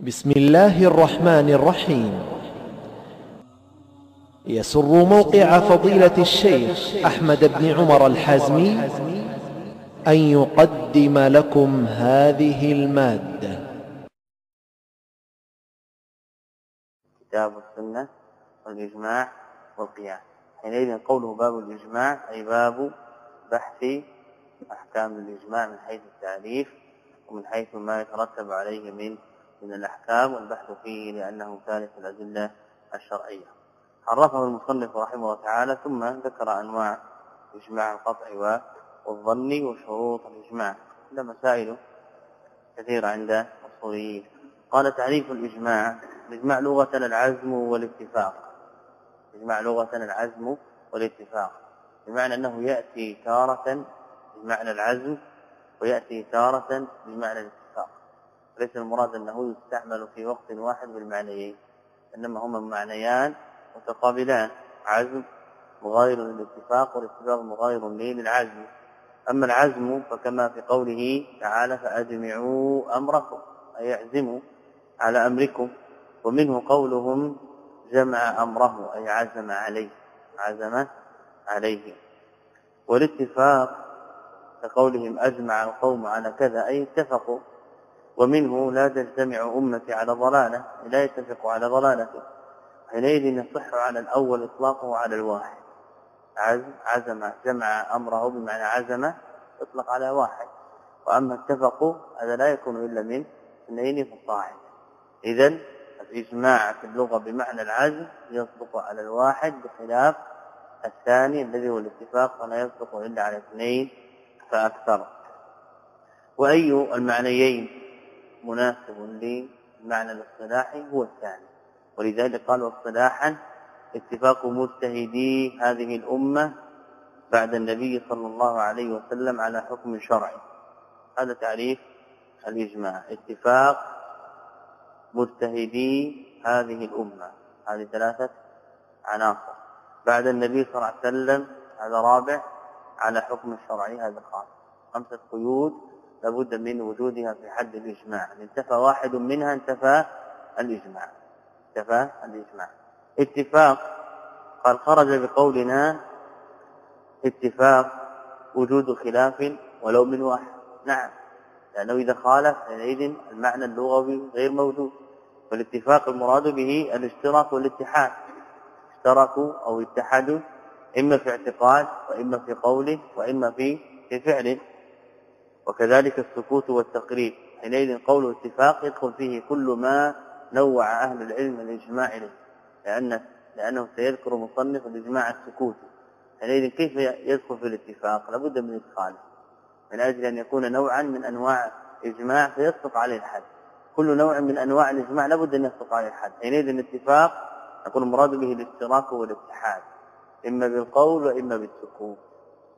بسم الله الرحمن الرحيم. يسر موقع فضيلة الشيخ أحمد بن عمر الحازمي أن يقدم لكم هذه المادة. كتاب السنة والإجماع والقياس حينئذ قوله باب الإجماع أي باب بحث أحكام الإجماع من حيث التعريف ومن حيث ما يترتب عليه من من الأحكام والبحث فيه لأنه ثالث الأدلة الشرعية. عرفه المصنف رحمه الله تعالى ثم ذكر أنواع إجماع القطع والظن وشروط الإجماع. هذا مسائل كثيرة عند الصوريين قال تعريف الإجماع الإجماع لغة العزم والاتفاق. إجماع لغة العزم والاتفاق. بمعنى أنه يأتي تارة بمعنى العزم ويأتي تارة بمعنى الاتفاق ليس المراد أنه يستعمل في وقت واحد بالمعنيين إنما هما معنيان متقابلان عزم مغاير للاتفاق والاتفاق مغاير للعزم. أما العزم فكما في قوله تعالى فأجمعوا أمركم أي اعزموا على أمركم ومنه قولهم جمع أمره أي عزم عليه عزم عليه. والاتفاق كقولهم أجمع القوم على كذا أي اتفقوا. ومنه لا تجتمع أمتي على ضلالة لا يتفق على ضلالته. حينئذ يصح على الأول إطلاقه على الواحد. عزم عزم جمع أمره بمعنى عزم يطلق على واحد. وأما اتفقوا هذا لا يكون إلا من اثنين فصاعد إذا الإجماع في اللغة بمعنى العزم يصدق على الواحد بخلاف الثاني الذي هو الاتفاق فلا يصدق إلا على اثنين فأكثر. وأي المعنيين؟ مناسب للمعنى الاصطلاحي هو الثاني. ولذلك قالوا اصطلاحا اتفاق مجتهدي هذه الأمة بعد النبي صلى الله عليه وسلم على حكم شرعي. هذا تعريف الإجماع. اتفاق مجتهدي هذه الأمة. هذه ثلاثة عناصر. بعد النبي صلى الله عليه وسلم هذا رابع على حكم الشرعي هذا خامس خمسة قيود لابد من وجودها في حد الإجماع. انتفى واحد منها انتفى الإجماع. انتفى الإجماع. اتفاق قال خرج بقولنا اتفاق وجود خلاف ولو من واحد نعم لأنه إذا خالف حينئذ المعنى اللغوي غير موجود. والاتفاق المراد به الاشتراك والاتحاد. اشتركوا أو اتحدوا إما في اعتقاد وإما في قول وإما في في فعل. وكذلك السكوت والتقرير حينئذ قول اتفاق يدخل فيه كل ما نوع أهل العلم الإجماع إليه لأن لأنه سيذكر مصنف الإجماع السكوتي حينئذ كيف يدخل في الاتفاق؟ لابد من إدخاله. من أجل أن يكون نوعا من أنواع إجماع فيصدق عليه الحد. كل نوع من أنواع الإجماع لابد أن يصدق عليه الحد. حينئذ الاتفاق يكون المراد به الاشتراك والاتحاد إما بالقول وإما بالسكوت.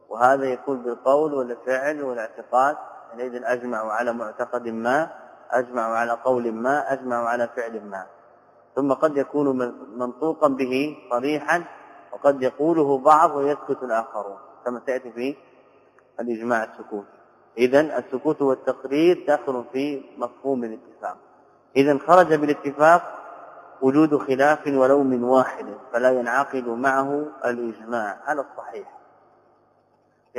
وهذا يكون بالقول والفعل والاعتقاد حينئذ أجمع على معتقد ما أجمع على قول ما أجمع على فعل ما. ثم قد يكون منطوقا به صريحا وقد يقوله بعض ويسكت الآخرون كما سيأتي في الإجماع السكوت. إذا السكوت والتقرير داخل في مفهوم الاتفاق. إذا خرج بالاتفاق وجود خلاف ولو من واحد فلا ينعقد معه الإجماع على الصحيح.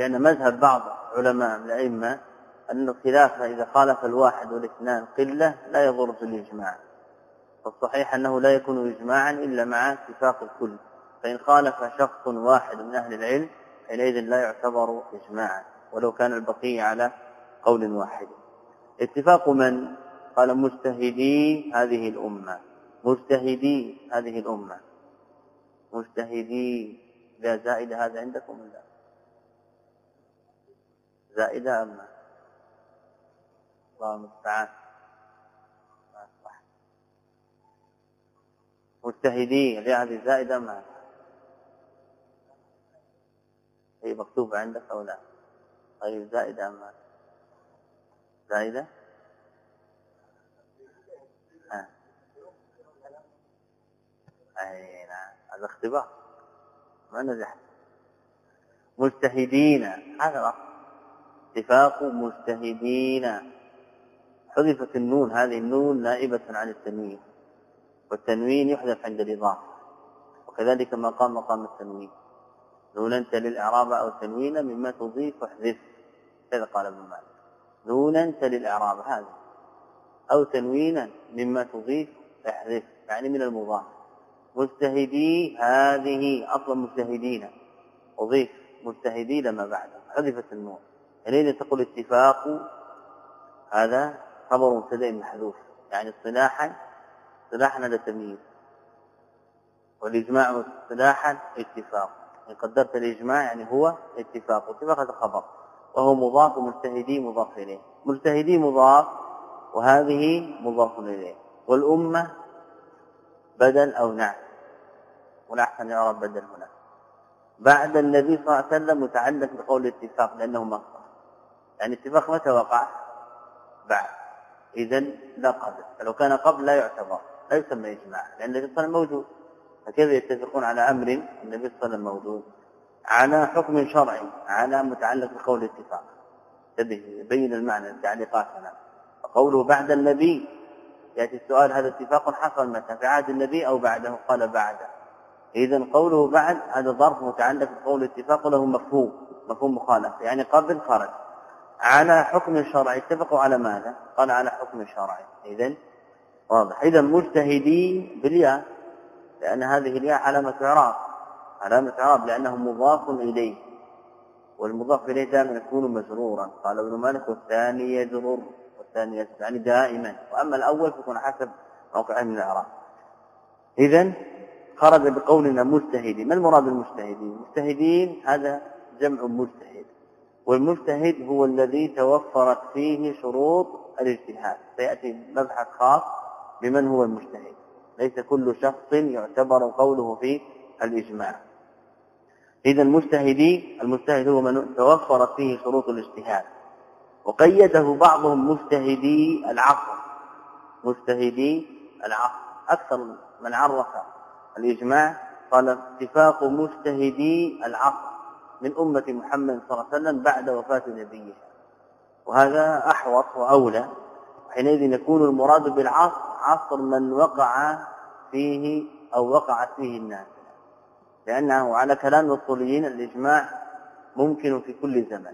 لأن مذهب بعض علماء الأئمة أن الخلاف إذا خالف الواحد والاثنان قلة لا يضر في الإجماع. فالصحيح أنه لا يكون إجماعا إلا مع اتفاق الكل فإن خالف شخص واحد من أهل العلم حينئذ لا يعتبر إجماعا ولو كان البقية على قول واحد. اتفاق من؟ قال مجتهدي هذه الأمة. مجتهدي هذه الأمة. مجتهدي لا زائد هذا عندكم ولا؟ زائدة أم الله المستعان. مجتهدي هذه زائدة ما هي مكتوبة عندك أو لا؟ طيب زائدة أم زائدة؟ أي نعم. هذا اختبار. ما نجحت. مجتهدين. هذا الأصل اتفاق مجتهدين. حذفت النون هذه النون نائبة عن التنوين والتنوين يحذف عند الإضافة وكذلك ما قام مقام التنوين. نونا تلي الإعراب أو تنوينا مما تضيف واحذف كذا قال ابن مالك. نونا تلي الإعراب هذا. أو تنوينا مما تضيف احذف يعني من المضاف. مجتهدي هذه أصلا مجتهدين. أضيف مجتهدي لما بعده. حذفت النون. حينئذ تقول اتفاق هذا خبر مبتدأ محذوف. يعني اصطلاحا اصطلاحا هذا تمييز. والإجماع اصطلاحا اتفاق. إن قدرت الإجماع يعني هو اتفاق. اتفاق هذا خبر. وهو مضاف مجتهدي مضاف إليه. مجتهدي مضاف وهذه مضاف إليه. والأمة بدل أو نعم. والاحسن يعرف بدل هنا. بعد النبي صلى الله عليه وسلم متعلق بقول الاتفاق لأنه مصدر. يعني اتفاق متى وقع؟ بعد. اذا لا قبل. فلو كان قبل لا يعتبر. لا يسمى إجماع لأن النبي صلى الله عليه وسلم موجود. فكيف يتفقون على أمر النبي صلى الله عليه وسلم موجود؟ على حكم شرعي على متعلق بقول الاتفاق يبين المعنى التعليقات هنا فقوله بعد النبي يأتي السؤال هذا اتفاق حصل متى؟ في عهد النبي أو بعده؟ قال بعده. اذا قوله بعد هذا ظرف متعلق بقول الاتفاق له مفهوم. مفهوم مخالف. يعني قبل خرج. على حكم شرعي اتفقوا على ماذا؟ قال على حكم شرعي اذا واضح. اذا مجتهدين بالياء لأن هذه الياء علامة إعراب. علامة إعراب لأنه مضاف إليه. والمضاف إليه دائما يكون مجرورا. قال ابن مالك والثاني يجرر والثاني يعني دائما. وأما الأول فيكون حسب موقعه من الإعراب. اذا خرج بقولنا مجتهدين. ما المراد بالمجتهدين؟ المجتهدين هذا جمع مجتهد. والمجتهد هو الذي توفرت فيه شروط الاجتهاد. سيأتي مبحث خاص بمن هو المجتهد. ليس كل شخص يعتبر قوله في الإجماع. إذا المجتهدي المجتهد هو من توفرت فيه شروط الاجتهاد. وقيده بعضهم مجتهدي العصر. مجتهدي العصر. أكثر من عرف الإجماع قال اتفاق مجتهدي العصر. من أمة محمد صلى الله عليه وسلم بعد وفاة نبيه. وهذا أحوط وأولى حينئذ يكون المراد بالعصر عصر من وقع فيه أو وقعت فيه الناس. لأنه على كلام الاصوليين الإجماع ممكن في كل زمن.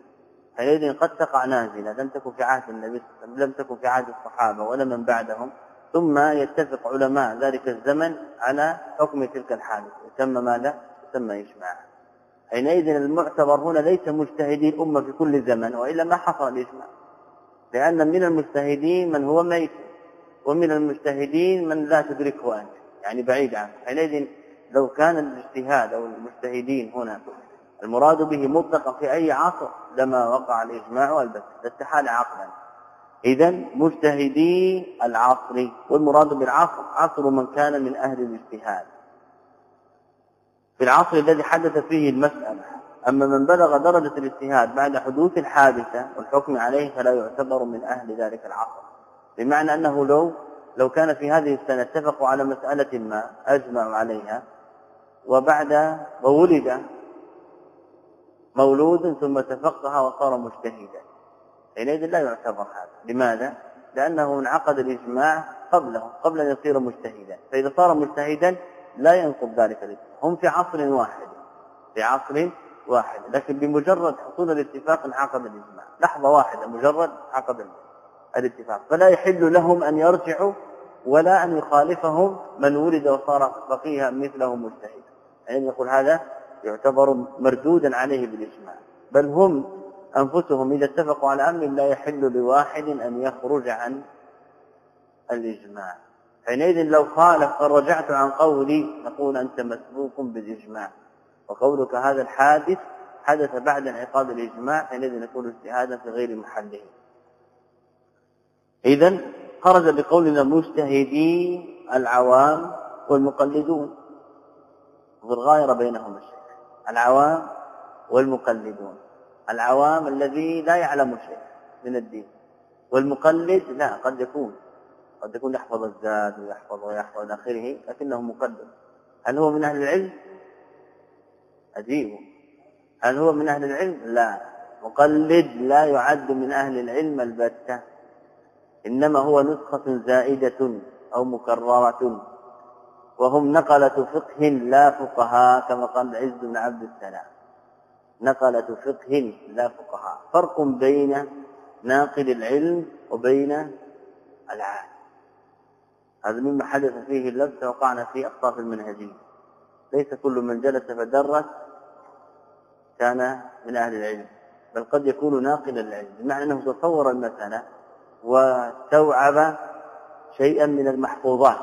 حينئذ قد تقع نازلة لم تكن في عهد النبي لم تكن في عهد الصحابة ولا من بعدهم ثم يتفق علماء ذلك الزمن على حكم تلك الحادثة. يسمى ماذا؟ يسمى إجماع. حينئذ المعتبر هنا ليس مجتهدي الأمة في كل زمن وإلا ما حصل الاجماع لأن من المجتهدين من هو ميت ومن المجتهدين من لا تدركه أنت يعني بعيد عنه حينئذ لو كان الاجتهاد أو المجتهدين هنا المراد به مطلقا في أي عصر لما وقع الإجماع والبت استحال عقلا. اذا مجتهدي العصر والمراد بالعصر عصر من كان من أهل الاجتهاد. في العصر الذي حدث فيه المسألة. أما من بلغ درجة الاجتهاد بعد حدوث الحادثة والحكم عليه فلا يعتبر من أهل ذلك العصر. بمعنى أنه لو لو كان في هذه السنة اتفقوا على مسألة ما أجمعوا عليها وبعد وولد مولود ثم تفقه وصار مجتهدا. حينئذ لا يعتبر هذا. لماذا؟ لأنه انعقد الإجماع قبله قبل أن يصير مجتهدا. فإذا صار مجتهدا لا ينقض ذلك الاجماع هم في عصر واحد. في عصر واحد. لكن بمجرد حصول الاتفاق انعقد الإجماع. لحظة واحدة. مجرد عقد الاتفاق. فلا يحل لهم أن يرجعوا ولا أن يخالفهم من ولد وصار فقيها مثله مجتهد. يعني يقول هذا يعتبر مردودا عليه بالإجماع. بل هم أنفسهم إذا اتفقوا على أمر لا يحل لواحد أن يخرج عن الإجماع. حينئذ لو خالف قد رجعت عن قولي نقول أنت مسبوق بالإجماع. وقولك هذا الحادث حدث بعد انعقاد الإجماع حينئذ نقول اجتهادا في غير محله. اذا خرج بقولنا مجتهدي العوام والمقلدون. والغاير بينهم الشيء العوام والمقلدون. العوام الذي لا يعلم شيء من الدين. والمقلد لا قد يكون. قد يكون يحفظ الزاد ويحفظ ويحفظ إلى آخره لكنه مقلد هل هو من أهل العلم؟ عجيب هل هو من أهل العلم؟ لا. مقلد لا يعد من أهل العلم البتة. إنما هو نسخة زائدة أو مكررة. وهم نقلة فقه لا فقهاء كما قال العز بن عبد السلام. نقلة فقه لا فقهاء. فرق بين ناقل العلم وبين العالم. هذا مما حدث فيه اللبس وقعنا في أخطاف المنهجية ليس كل من جلس فدرس كان من أهل العلم بل قد يكون ناقلا العلم بمعنى أنه تصور المسألة واستوعب شيئا من المحفوظات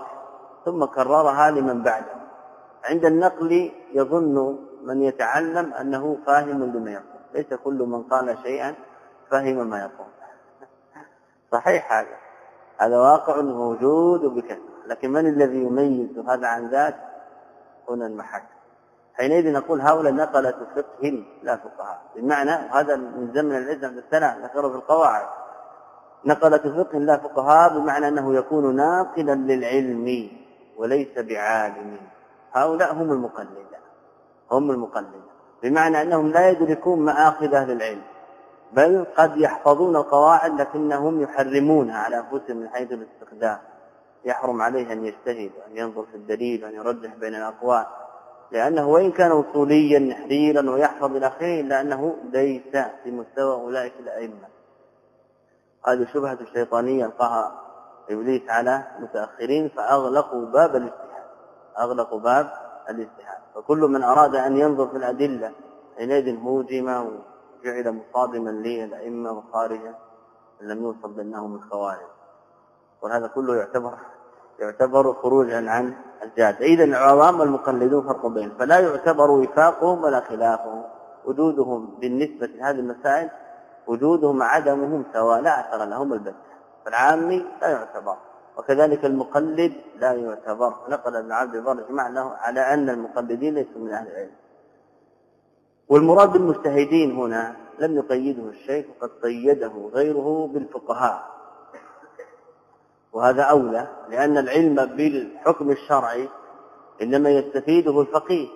ثم كررها لمن بعده. عند النقل يظن من يتعلم أنه فاهم لما يقول ليس كل من قال شيئا فهم ما يقول. صحيح هذا. هذا واقع موجود بكثرة. لكن من الذي يميز هذا عن ذاك؟ هنا المحك. حينئذ نقول هؤلاء نقلة فقه لا فقهاء. بمعنى هذا من زمن العز عند السلام ذكره في القواعد. نقلة فقه لا فقهاء بمعنى أنه يكون ناقلا للعلم وليس بعالم. هؤلاء هم المقلدة. هم المقلدة. بمعنى أنهم لا يدركون مآخذ أهل العلم. بل قد يحفظون القواعد لكنهم يحرمونها على أنفسهم من حيث الاستخدام. يحرم عليه أن يجتهد وأن ينظر في الدليل وأن يرجح بين الأقوال. لأنه وإن كان أصوليا نحريرا ويحفظ إلى آخره إلا أنه ليس في مستوى أولئك الأئمة. هذه شبهة الشيطانية يلقاها إبليس على متأخرين فأغلقوا باب الاجتهاد أغلقوا باب الاجتهاد. فكل من أراد أن ينظر في الأدلة حينئذ هوجم وجعل مصادما للأئمة وخارجا لم يوصل بأنه من خوارج. وهذا كله يعتبر يعتبر خروجا عن الجاده اذا العوام والمقلدون فرق بينهم. فلا يعتبر وفاقهم ولا خلافهم. وجودهم بالنسبة لهذه المسائل وجودهم عدمهم سواء لا أثر لهم البتة. فالعامي لا يعتبر. وكذلك المقلد لا يعتبر. نقل ابن عبد البر اجماع على أن المقلدين ليسوا من أهل العلم. والمراد بالمجتهدين هنا لم يقيده الشيخ وقد قيده غيره بالفقهاء. وهذا أولى لأن العلم بالحكم الشرعي إنما يستفيده الفقيه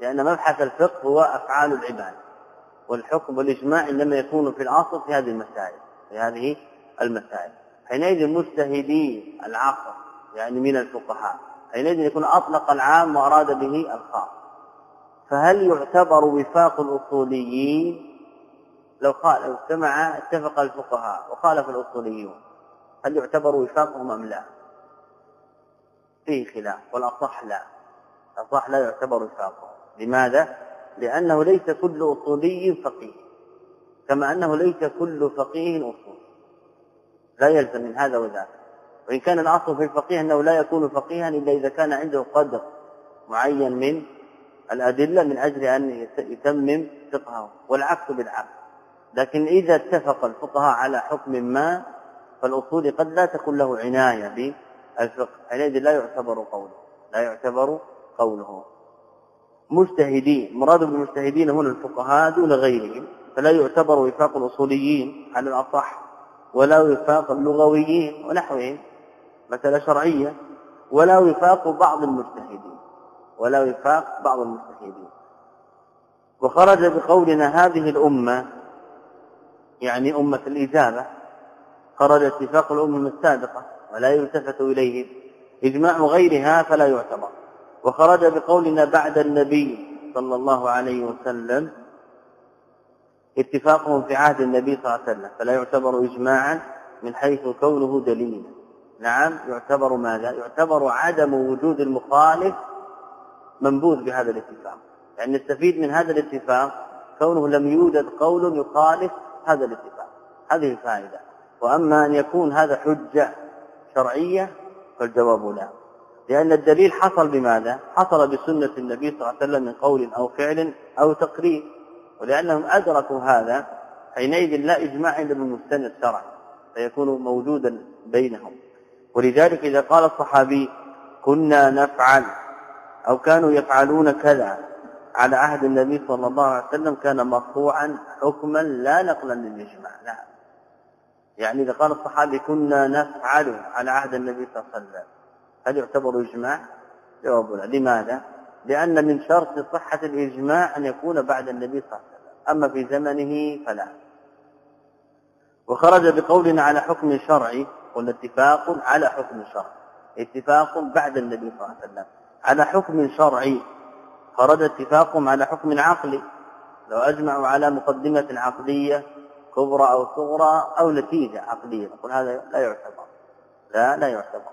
لأن مبحث الفقه هو أفعال العباد والحكم والإجماع إنما يكون في الأصل في هذه المسائل في هذه المسائل. حينئذ مجتهدي العقل يعني من الفقهاء حينئذ يكون أطلق العام وأراد به الخاص. فهل يعتبر وفاق الأصوليين؟ لو قال اجتمع اتفق الفقهاء وخالف الأصوليون. هل يعتبر وفاقهم أم لا؟ فيه خلاف والأصح لا. الأصح لا يعتبر وفاقهم. لماذا؟ لأنه ليس كل أصولي فقيه. كما أنه ليس كل فقيه أصول. لا يلزم من هذا وذاك. وإن كان الأصل في الفقيه أنه لا يكون فقيها إلا إذا كان عنده قدر معين من الأدلة من أجل أن يتمم فقهه والعكس بالعكس. لكن إذا اتفق الفقهاء على حكم ما فالأصول قد لا تكون له عناية بالفقه حينئذ لا يعتبر قوله لا يعتبر قوله. مجتهدين مراد بالمجتهدين هنا الفقهاء دون غيرهم فلا يعتبر وفاق الأصوليين على الأصح ولا وفاق اللغويين ونحوهم مسألة شرعية ولا وفاق بعض المجتهدين. ولا وفاق بعض المجتهدين. وخرج بقولنا هذه الأمة يعني أمة الإجابة خرج اتفاق الأمم السابقة ولا يلتفت إليه إجماع غيرها فلا يعتبر. وخرج بقولنا بعد النبي صلى الله عليه وسلم اتفاقهم في عهد النبي صلى الله عليه وسلم فلا يعتبر إجماعا من حيث كونه دليلا. نعم يعتبر ماذا؟ يعتبر عدم وجود المخالف منبوذ بهذا الاتفاق. يعني نستفيد من هذا الاتفاق كونه لم يوجد قول يخالف هذا الاتفاق. هذه الفائدة. وأما أن يكون هذا حجة شرعية فالجواب لا. لأن الدليل حصل بماذا؟ حصل بسنة النبي صلى الله عليه وسلم من قول أو فعل أو تقرير. ولأنهم أدركوا هذا حينئذ لا إجماع إلا بالمستند الشرعي فيكون موجودا بينهم. ولذلك إذا قال الصحابي كنا نفعل أو كانوا يفعلون كذا على عهد النبي صلى الله عليه وسلم كان مرفوعا حكما لا نقلا للإجماع لا يعني إذا قال الصحابي كنا نفعل على عهد النبي صلى الله عليه وسلم هل يعتبر إجماع؟ جواب لا لماذا؟ لأن من شرط صحة الإجماع أن يكون بعد النبي صلى الله عليه وسلم أما في زمنه فلا وخرج بقولنا على حكم شرعي قلنا اتفاق على حكم شرعي اتفاق بعد النبي صلى الله عليه وسلم على حكم شرعي. فرد اتفاقهم على حكم عقلي. لو أجمعوا على مقدمة عقلية كبرى أو صغرى أو نتيجة عقلية. نقول هذا لا يعتبر. لا لا يعتبر.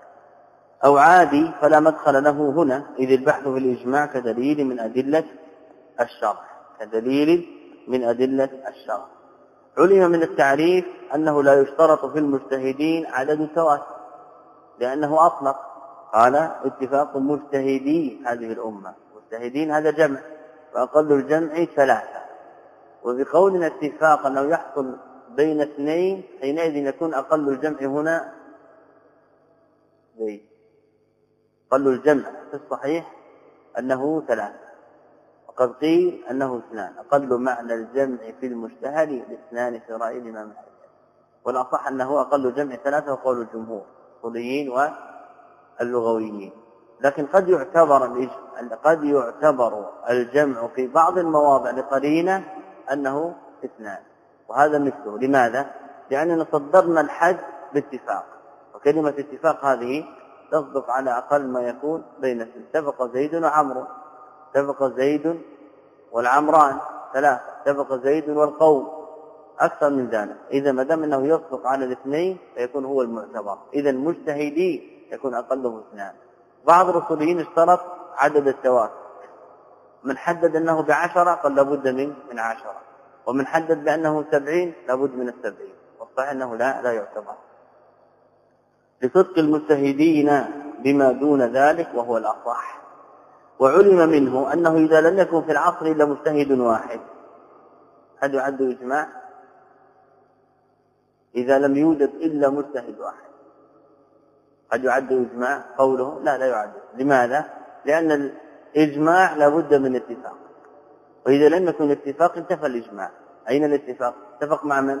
أو عادي فلا مدخل له هنا. إذ البحث في الإجماع كدليل من أدلة الشرع. كدليل من أدلة الشرع. علم من التعريف أنه لا يشترط في المجتهدين عدد تواتر لأنه أطلق. قال اتفاق مجتهدي هذه الأمة. مجتهدين هذا جمع وأقل الجمع ثلاثة. وبقولنا اتفاق انه يحصل بين اثنين حينئذ يكون أقل الجمع هنا زيد. أقل الجمع في الصحيح أنه ثلاثة. وقد قيل أنه اثنان. أقل معنى الجمع في المجتهد الاثنان في رأي الإمام احمد والأصح أنه أقل جمع ثلاثة وقول الجمهور الاصوليين واللغويين لكن قد يعتبر قد يعتبر الجمع في بعض المواضع لقرينة أنه اثنان. وهذا مثله. لماذا؟ لأننا صدرنا الحد باتفاق. وكلمة اتفاق هذه تصدق على أقل ما يكون بين اتفق زيد وعمرو. اتفق زيد والعمران ثلاثة. اتفق زيد والقوم أكثر من ذلك. إذا ما دام أنه يصدق على الاثنين فيكون هو المعتبر. إذا مجتهدي يكون اقله اثنان. بعض الاصوليين اشترط عدد التواتر. من حدد أنه بعشرة قال لابد من من عشرة. ومن حدد بأنه سبعين لابد من السبعين. والصحيح أنه لا لا يعتبر. لصدق المجتهدين بما دون ذلك وهو الأصح. وعلم منه أنه إذا لم يكن في العصر إلا مجتهد واحد. هل يعد إجماع؟ إذا لم يوجد إلا مجتهد واحد. قد يعد إجماع قوله لا لا يعد. لماذا؟ لأن الإجماع لابد من اتفاق. وإذا لم يكن اتفاق انتفى الإجماع. أين الاتفاق؟ اتفق مع من؟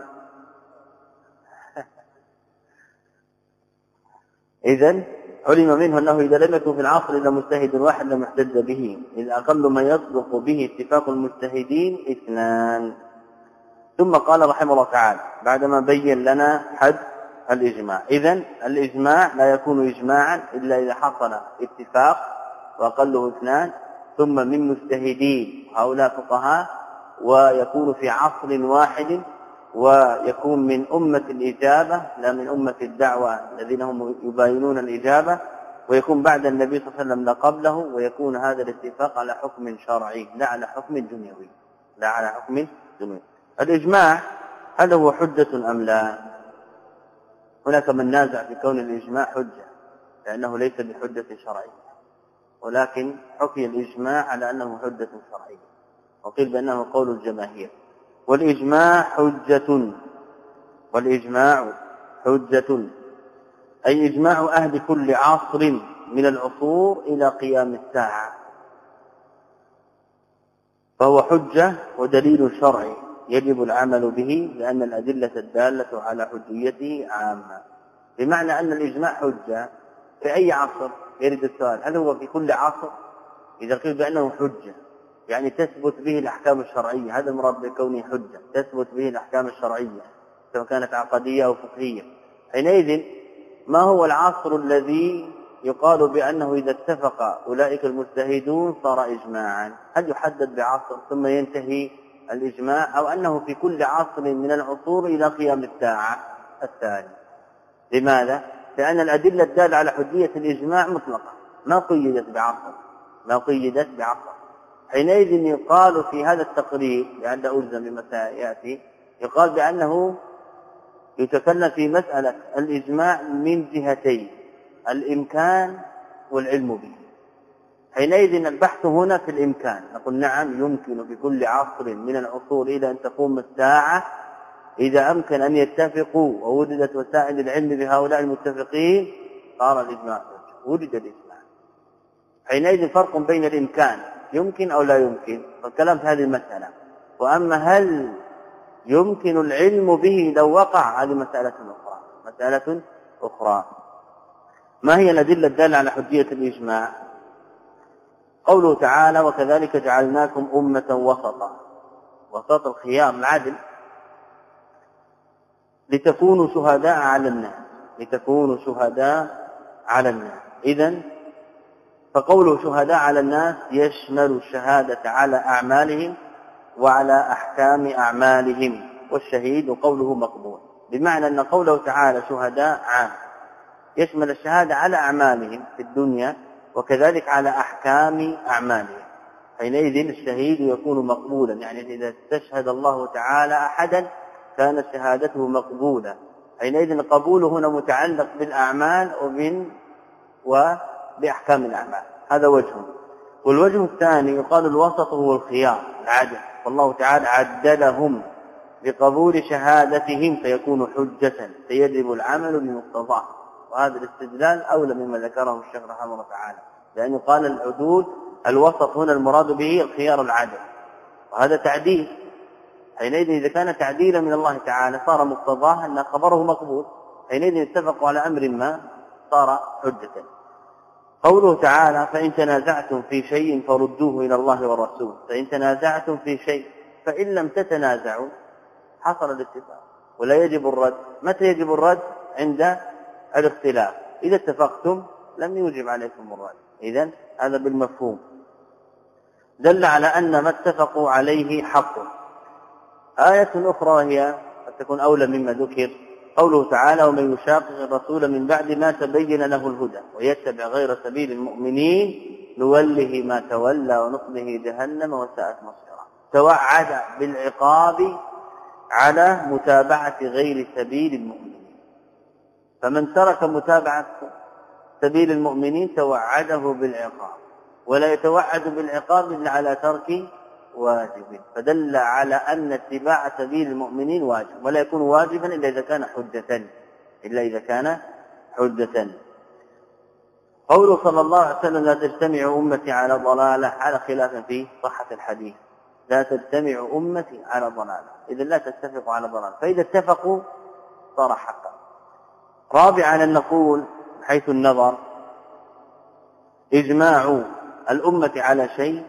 اذا علم منه أنه إذا لم يكن في العصر إلا مجتهد واحد لم يحتج به. إذ أقل ما يصدق به اتفاق المجتهدين اثنان. ثم قال رحمه الله تعالى بعدما بين لنا حد الإجماع. اذا الإجماع لا يكون اجماعا إلا إذا حصل اتفاق واقله اثنان ثم من مجتهدين هؤلاء فقهاء ويكون في عصر واحد ويكون من أمة الإجابة لا من أمة الدعوة الذين هم يباينون الإجابة ويكون بعد النبي صلى الله عليه وسلم لا قبله ويكون هذا الاتفاق على حكم شرعي لا على حكم دنيوي لا على حكم دنيوي. الإجماع هل هو حجة أم لا؟ هناك من نازع في كون الإجماع حجة لأنه ليس بحجة شرعية. ولكن حكي الإجماع على أنه حجة شرعية. وقيل بأنه قول الجماهير. والإجماع حجة. والإجماع حجة. أي إجماع أهل كل عصر من العصور إلى قيام الساعة. فهو حجة ودليل شرعي. يجب العمل به لأن الأدلة الدالة على حجيته عامة. بمعنى أن الإجماع حجة في أي عصر؟ يرد السؤال هل هو في كل عصر؟ إذا قيل بأنه حجة يعني تثبت به الأحكام الشرعية هذا المراد بكونه حجة تثبت به الأحكام الشرعية سواء كانت عقدية أو فقهية. حينئذ ما هو العصر الذي يقال بأنه إذا اتفق أولئك المجتهدون صار إجماعا؟ هل يحدد بعصر ثم ينتهي الإجماع أو أنه في كل عصر من العصور إلى قيام الساعة الثاني لماذا؟ لأن الأدلة الدالة على حجية الإجماع مطلقة. ما قيدت بعصر. ما قيدت بعصر. حينئذ يقال في هذا التقرير لأن ألزم بما سيأتي يقال بأنه يتكلم في مسألة الإجماع من جهتين الإمكان والعلم به. حينئذ البحث هنا في الإمكان. نقول نعم يمكن في كل عصر من العصور إلى أن تقوم الساعة إذا أمكن أن يتفقوا ووجدت وسائل العلم بهؤلاء المتفقين. صار الإجماع. وجد الإجماع. حينئذ فرق بين الإمكان يمكن أو لا يمكن. والكلام في هذه المسألة. وأما هل يمكن العلم به لو وقع هذه مسألة أخرى. مسألة أخرى. ما هي الأدلة الدالة على حجية الإجماع؟ قوله تعالى وكذلك جعلناكم أمة وسطا. وسط الخيار العدل. لتكونوا شهداء على الناس. لتكونوا شهداء على الناس. إذا فقوله شهداء على الناس يشمل الشهادة على أعمالهم وعلى أحكام أعمالهم. والشهيد وقوله مقبول. بمعنى أن قوله تعالى شهداء عام. يشمل الشهادة على أعمالهم في الدنيا وكذلك على أحكام أعمالهم حينئذ الشهيد يكون مقبولا. يعني إذا استشهد الله تعالى أحدا كانت شهادته مقبولة. حينئذ القبول هنا متعلق بالأعمال ومن وبأحكام الأعمال. هذا وجه والوجه الثاني يقال الوسط هو الخيار العدل. والله تعالى عدلهم بقبول شهادتهم فيكون حجة فيجب العمل بمقتضاه وهذا الاستدلال أولى مما ذكره الشيخ رحمه الله تعالى لأنه قال العدول الوسط هنا المراد به الخيار العدل وهذا تعديل حينئذ إذا كان تعديلا من الله تعالى صار مقتضاه أن خبره مقبول حينئذ اتفقوا على أمر ما صار حجة. قوله تعالى فإن تنازعتم في شيء فردوه إلى الله والرسول فإن تنازعتم في شيء فإن لم تتنازعوا حصل الاتفاق ولا يجب الرد متى يجب الرد؟ عند الاختلاف. إذا اتفقتم لم يوجب عليكم الرد. إذا هذا بالمفهوم. دل على أن ما اتفقوا عليه حق. آية أخرى وهي قد تكون أولى مما ذكر. قوله تعالى ومن يشاقق الرسول من بعد ما تبين له الهدى ويتبع غير سبيل المؤمنين نوله ما تولى ونصله جهنم وساءت مصيرا. توعد بالعقاب على متابعة غير سبيل المؤمنين. فمن ترك متابعة سبيل المؤمنين توعده بالعقاب ولا يتوعد بالعقاب إلا على ترك واجب. فدل على أن اتباع سبيل المؤمنين واجب ولا يكون واجبا إلا إذا كان حجة إلا إذا كان حجة. قوله صلى الله عليه وسلم لا تجتمع أمتي على ضلالة على خلاف في صحة الحديث. لا تجتمع أمتي على ضلالة إذا لا تتفق على ضلالة. فإذا اتفقوا صار حقا. رابعا أن نقول حيث النظر إجماع الأمة على شيء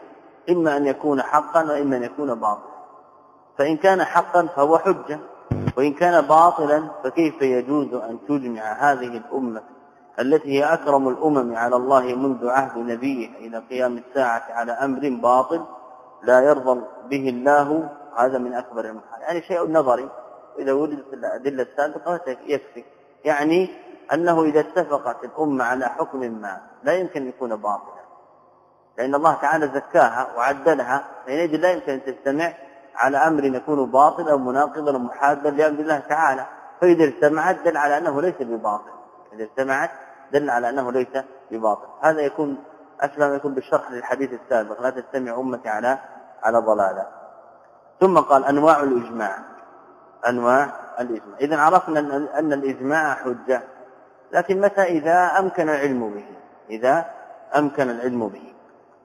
إما أن يكون حقا وإما أن يكون باطلا. فإن كان حقا فهو حجة وإن كان باطلا فكيف يجوز أن تجمع هذه الأمة التي هي أكرم الأمم على الله منذ عهد نبيه إلى قيام الساعة على أمر باطل؟ لا يرضى به الله. هذا من أكبر المحال. يعني شيء نظري. إذا وجدت الأدلة السابقة يكفي يعني أنه إذا اتفقت الأمة على حكم ما لا يمكن يكون باطلا. لأن الله تعالى زكاها وعدلها حينئذ لا يمكن أن تجتمع على أمر يكون باطلا أو مناقضا أو محادا لأمر الله تعالى. فإذا اجتمعت دل على أنه ليس بباطل. إذا اجتمعت دل على أنه ليس بباطل. هذا يكون أشبه ما يكون بالشرح للحديث السابق. لا تجتمع أمتي على على ضلالة. ثم قال أنواع الإجماع. أنواع الإجماع. إذا عرفنا أن الإجماع حجة لكن متى؟ إذا أمكن العلم به. إذا أمكن العلم به.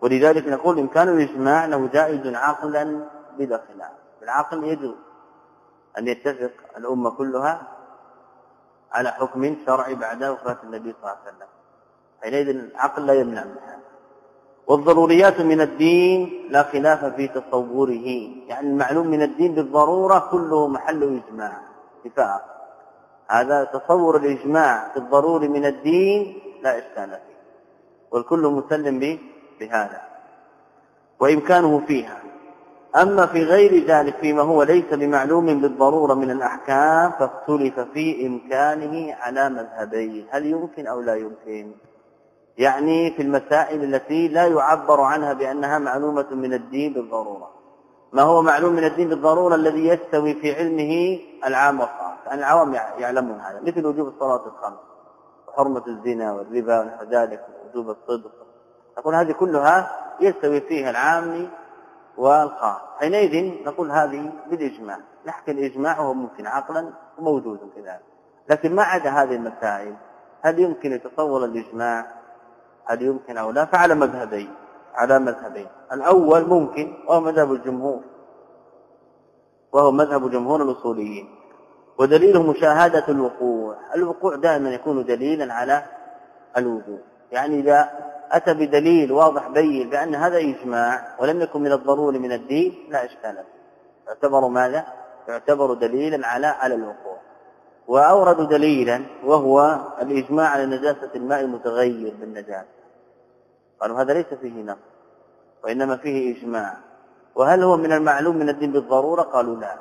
ولذلك نقول إمكان الإجماع أنه جائز عقلا بلا خلاف. بالعقل يجوز أن يتفق الأمة كلها على حكم شرعي بعد وفاة النبي صلى الله عليه وسلم. حينئذ العقل لا يمنع من هذا. والضروريات من الدين لا خلاف في تصوره. يعني المعلوم من الدين بالضرورة كله محل إجماع اتفاق. هذا تصور الإجماع في الضروري من الدين لا إشكال فيه. والكل مسلم به بهذا وإمكانه فيها. أما في غير ذلك فيما هو ليس بمعلوم بالضرورة من الأحكام فاختلف في إمكانه على مذهبين هل يمكن أو لا يمكن؟ يعني في المسائل التي لا يعبر عنها بأنها معلومة من الدين بالضرورة. ما هو معلوم من الدين بالضرورة الذي يستوي في علمه العام والخاص يعني العوام يعلمون هذا مثل وجوب الصلاة الخمس وحرمة الزنا والربا ونحو ذلك وجوب الصدق. نقول هذه كلها يستوي فيها العام والخاص. حينئذ نقول هذه بالإجماع. نحكي الإجماع وهو ممكن عقلا وموجود كذلك لكن ما عدا هذه المسائل هل يمكن يتصور الإجماع؟ هل يمكن أو لا؟ فعلى مذهبين على مذهبين. الأول ممكن وهو مذهب الجمهور. وهو مذهب جمهور الأصوليين. ودليله مشاهدة الوقوع. الوقوع دائما يكون دليلا على الوجوب يعني إذا أتى بدليل واضح بين بأن هذا إجماع ولم يكن من الضروري من الدين لا إشكال. فيه يعتبر ماذا؟ يعتبر دليلا على على الوقوع. وأوردوا دليلا وهو الإجماع على نجاسة الماء المتغير بالنجاسة قالوا هذا ليس فيه نص وإنما فيه إجماع. وهل هو من المعلوم من الدين بالضرورة؟ قالوا لا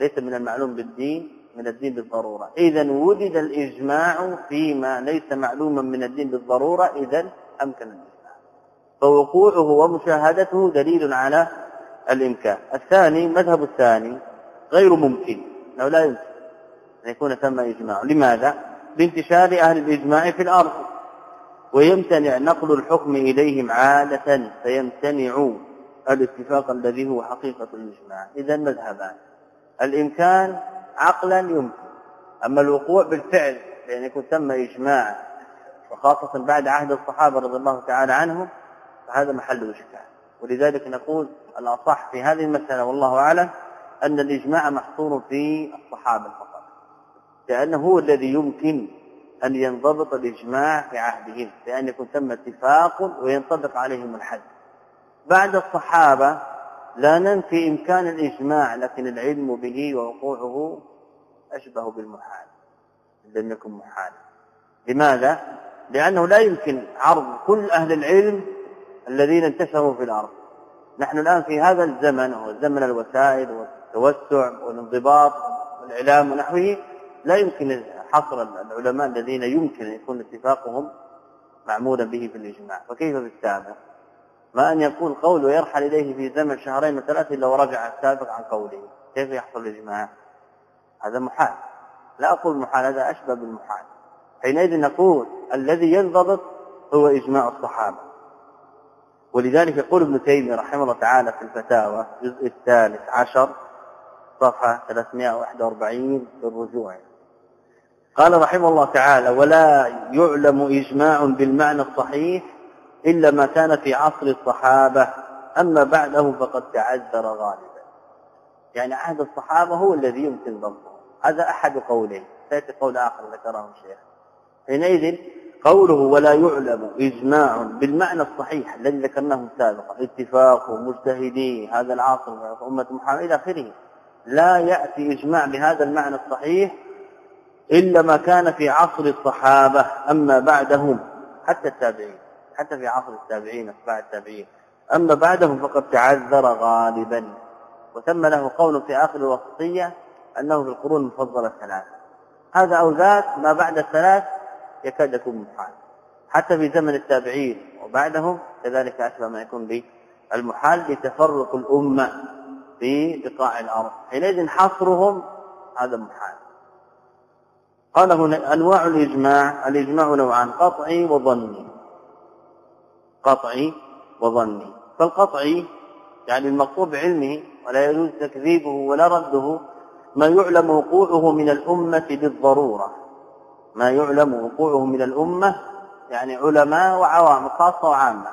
ليس من المعلوم بالدين من الدين بالضرورة. إذا وجد الإجماع فيما ليس معلوما من الدين بالضرورة إذا أمكن الإجماع. فوقوعه ومشاهدته دليل على الإمكان. الثاني مذهب الثاني غير ممكن. أنه لا يمكن أن يكون ثم إجماع. لماذا؟ بانتشار أهل الإجماع في الأرض. ويمتنع نقل الحكم إليهم عادة فيمتنع الاتفاق الذي هو حقيقة الإجماع. إذا مذهبان. الإمكان عقلا يمكن. أما الوقوع بالفعل لأن يكون ثم إجماع وخاصة بعد عهد الصحابة رضي الله تعالى عنهم فهذا محل إشكال. ولذلك نقول الأصح في هذه المسألة والله أعلم أن الإجماع محصور في الصحابة فقط. لأنه هو الذي يمكن أن ينضبط الإجماع في عهدهم لأن يكون ثم اتفاق وينطبق عليهم الحد. بعد الصحابة لا ننفي إمكان الإجماع لكن العلم به ووقوعه أشبه بالمحال لم يكن محال لماذا؟ لأنه لا يمكن عرض كل أهل العلم الذين انتشروا في الأرض. نحن الآن في هذا الزمن هو زمن الوسائل والتوسع والانضباط والإعلام ونحوه لا يمكن حصر العلماء الذين يمكن أن يكون اتفاقهم معمولا به في الإجماع. فكيف بالسابق؟ ما أن يقول قول ويرحل إليه في زمن شهرين وثلاثة إلا ورجع السابق عن قوله. كيف يحصل الإجماع؟ هذا محال. لا أقول محال هذا أشبه بالمحال. حينئذ نقول الذي ينضبط هو إجماع الصحابة. ولذلك يقول ابن تيمية رحمه الله تعالى في الفتاوى الجزء الثالث عشر صفحة 341 بالرجوع قال رحمه الله تعالى ولا يعلم إجماع بالمعنى الصحيح إلا ما كان في عصر الصحابة أما بعده فقد تعذر غالبا. يعني عهد الصحابة هو الذي يمكن ضبطه هذا أحد قولين. سيأتي قول آخر ذكره الشيخ حينئذ قوله ولا يعلم إجماع بالمعنى الصحيح الذي ذكرناه سابقا. اتفاق مجتهدي هذا العاصر أمة محمد إلى آخره. لا يأتي إجماع بهذا المعنى الصحيح إلا ما كان في عصر الصحابة أما بعدهم حتى التابعين حتى في عصر التابعين أتباع التابعين. أما بعدهم فقد تعذر غالبا. وتم له قول في آخر الوسطية أنه في القرون المفضلة الثلاث. هذا أو ذاك ما بعد الثلاث يكاد يكون محال. حتى في زمن التابعين وبعدهم كذلك أشبه ما يكون به المحال لتفرق الأمة في بقاع الأرض. حينئذ حصرهم هذا محال. قال هنا أنواع الإجماع الإجماع نوعان قطعي وظني. قطعي وظني. فالقطعي يعني المقطوع بعلمه ولا يجوز تكذيبه ولا رده ما يعلم وقوعه من الأمة بالضرورة. ما يعلم وقوعه من الأمة يعني علماء وعوام خاصة وعامة.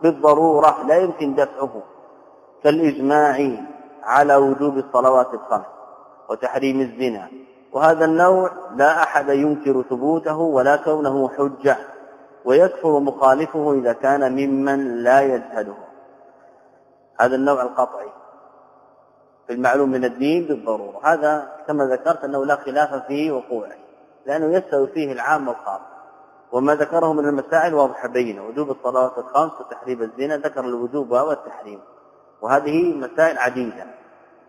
بالضرورة لا يمكن دفعه. كالإجماع على وجوب الصلوات الخمس وتحريم الزنا. وهذا النوع لا أحد ينكر ثبوته ولا كونه حجة ويكفر مخالفه إذا كان ممن لا يجهله. هذا النوع القطعي في المعلوم من الدين بالضرورة. هذا كما ذكرت أنه لا خلاف فيه وقوعه لأنه يستوي فيه العام والخاص وما ذكره من المسائل واضح بينه. وجوب الصلوات الخمس وتحريم الزنا ذكر الوجوب والتحريم. وهذه مسائل عديدة.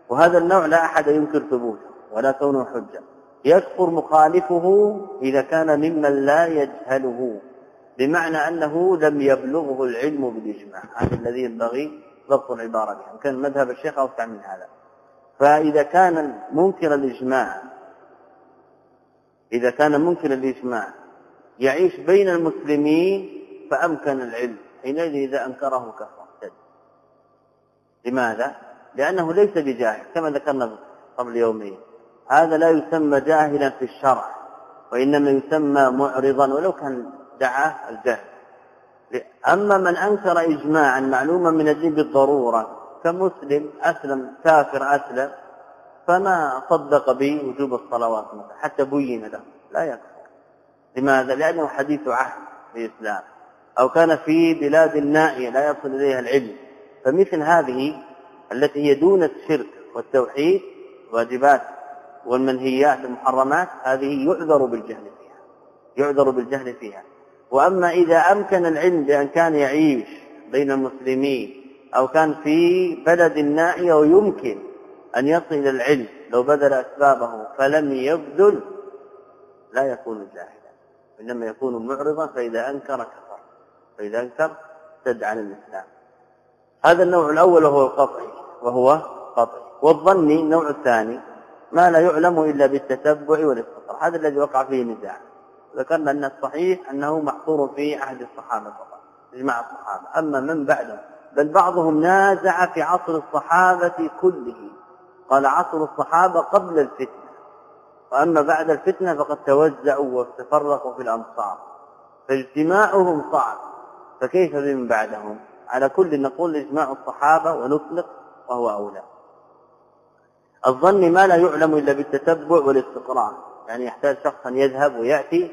وهذا النوع لا أحد ينكر ثبوته. ولا كونه حجة. يكفر مخالفه إذا كان ممن لا يجهله بمعنى أنه لم يبلغه العلم بالإجماع. هذا الذي ينبغي ضبط العبارة بها كان مذهب الشيخ أوسع من هذا. فإذا كان منكر الإجماع إذا كان منكر الإجماع يعيش بين المسلمين فأمكن العلم. حينئذ إذا أنكره كفر. لماذا؟ لأنه ليس بجاهل كما ذكرنا قبل يومين. هذا لا يسمى جاهلا في الشرع وإنما يسمى معرضا ولو كان دعا الجهل. أما من أنكر إجماعا معلوما من الدين بالضرورة كمسلم أسلم كافر أسلم فما صدق به وجوب الصلوات مثلا حتى بين له لا يكفر. لماذا؟ لأنه حديث عهد في الإسلام أو كان في بلاد نائية لا يصل إليها العلم. فمثل هذه التي هي دون الشرك والتوحيد واجبات والمنهيات المحرمات هذه يعذر بالجهل فيها يعذر بالجهل فيها. وأما إذا أمكن العلم بأن كان يعيش بين المسلمين أو كان في بلد نائية ويمكن أن يصل العلم لو بذل أسبابه فلم يبذل لا يكون جاهلا. إنما يكون معرضا فإذا أنكر كفر فإذا أنكر سد عن الإسلام. هذا النوع الأول وهو القطعي وهو قطعي. والظني النوع الثاني ما لا يعلم إلا بالتتبع والاستقراء هذا الذي وقع فيه نزاع. ذكرنا أن الصحيح أنه محصور في عهد الصحابة فقط إجماع الصحابة. أما من بعدهم بل بعضهم نازع في عصر الصحابة كله. قال عصر الصحابة قبل الفتنة. وأما بعد الفتنة فقد توزعوا وتفرقوا في الأمصار. فاجتماعهم صعب. فكيف بمن بعدهم؟ على كل نقول إجماع الصحابة ونطلق وهو أولى. الظن ما لا يعلم إلا بالتتبع والاستقراء يعني يحتاج شخص أن يذهب ويأتي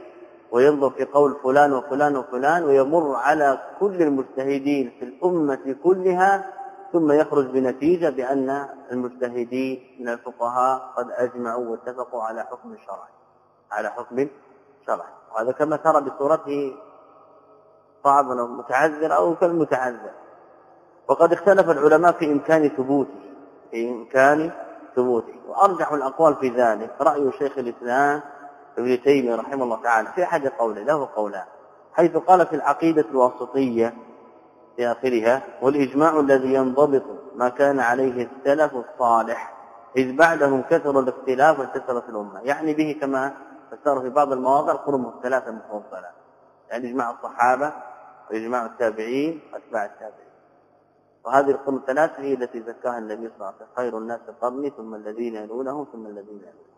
وينظر في قول فلان وفلان وفلان ويمر على كل المجتهدين في الأمة كلها ثم يخرج بنتيجة بأن المجتهدين من الفقهاء قد أجمعوا واتفقوا على حكم شرعي. على حكم شرعي. وهذا كما ترى بصورته صعب أو متعذر أو كالمتعذر. وقد اختلف العلماء في إمكان ثبوته. في إمكان ثبوته. وأرجح الأقوال في ذلك. رأي شيخ الإسلام ابن تيمية رحمه الله تعالى في أحد قوله له قولان. حيث قال في العقيدة الواسطية في آخرها والإجماع الذي ينضبط ما كان عليه السلف الصالح إذ بعدهم كثر الاختلاف وانتشرت الأمة. يعني به كما فسر في بعض المواضع القرون الثلاثة المفضلة. يعني إجماع الصحابة وإجماع التابعين وأتباع التابعين. وهذه القرون الثلاثة هي التي زكاها النبي صلى الله عليه وسلم خير الناس قرني ثم الذين يلونهم ثم الذين يلونهم.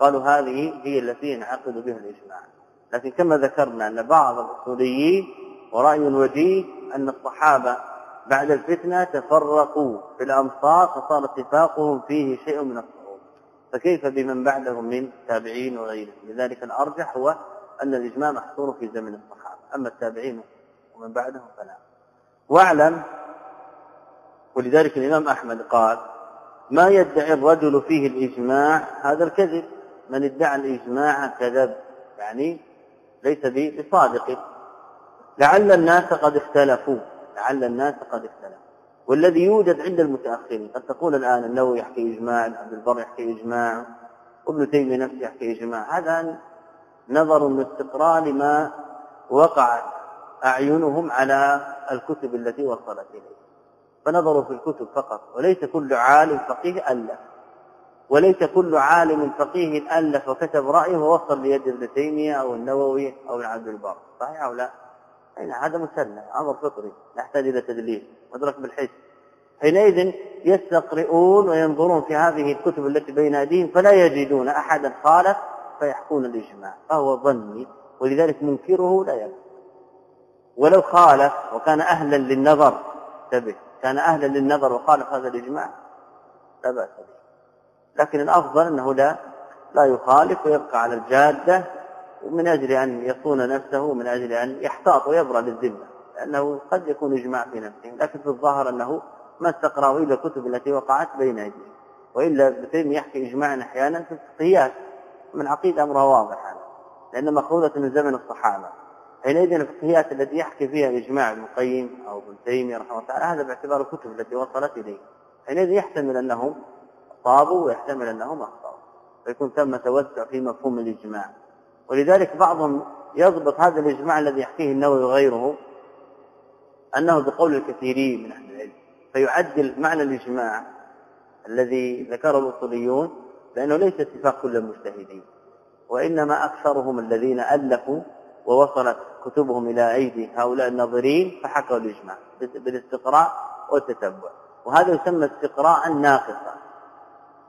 قالوا هذه هي التي ينعقد بها الإجماع. لكن كما ذكرنا أن بعض الأصوليين ورأي وجيه أن الصحابة بعد الفتنة تفرقوا في الأمصار فصار اتفاقهم فيه شيء من الصعوبة. فكيف بمن بعدهم من تابعين وغيرهم؟ لذلك الأرجح هو أن الإجماع محصور في زمن الصحابة. أما التابعين ومن بعدهم فلا. واعلم ولذلك الإمام أحمد قال ما يدعي الرجل فيه الإجماع هذا الكذب. من ادعى الإجماع كذب. يعني ليس بصادق. لعل الناس قد اختلفوا. لعل الناس قد اختلفوا. والذي يوجد عند المتأخرين قد تقول الآن النووي يحكي إجماع عبد البر يحكي إجماع وابن تيمية نفسه يحكي إجماع. هذا نظر واستقراء لما وقعت أعينهم على الكتب التي وصلت إليه. فنظروا في الكتب فقط وليس كل عالم فقيه ألف. وليس كل عالم فقيه ألف وكتب رأيه ووصل ليد ابن تيمية أو النووي أو عبد البر صحيح أو لا؟ أين؟ هذا مسلم أمر فطري يحتاج إلى تدليل. مدرك بالحس حينئذ يستقرئون وينظرون في هذه الكتب التي بين أيديهم فلا يجدون أحدا خالف فيحكون الإجماع. فهو ظني ولذلك منكره لا يكفر ولو خالف وكان أهلا للنظر انتبه. كان أهلا للنظر وخالف هذا الإجماع لا بأس به. لكن الأفضل أنه لا لا يخالف ويبقى على الجادة ومن أجل أن يصون نفسه ومن أجل أن يحتاط ويبرأ للذمة لأنه قد يكون إجماع في نفسه. لكن في الظاهر أنه ما استقرأوا إلا الكتب التي وقعت بين أيديه وإلا ابن يحكي إجماعا أحيانا في الفقهيات من عقيدة أمرها واضح هذا لأن مأخوذة من زمن الصحابة. حينئذ الفقهيات التي يحكي فيها إجماع ابن القيم أو ابن تيمية رحمه الله تعالى هذا باعتبار الكتب التي وصلت إليه. حينئذ يحتمل أنهم صابوا ويحتمل أنهم أخطأوا فيكون ثم توسع في مفهوم الإجماع. ولذلك بعضهم يضبط هذا الإجماع الذي يحكيه النووي وغيره أنه بقول الكثيرين من أهل العلم فيعدل معنى الإجماع الذي ذكره الأصوليون لأنه ليس اتفاق كل المجتهدين وإنما أكثرهم الذين ألفوا ووصلت كتبهم إلى أيدي هؤلاء الناظرين فحكوا الإجماع بالاستقراء والتتبع. وهذا يسمى استقراء ناقصا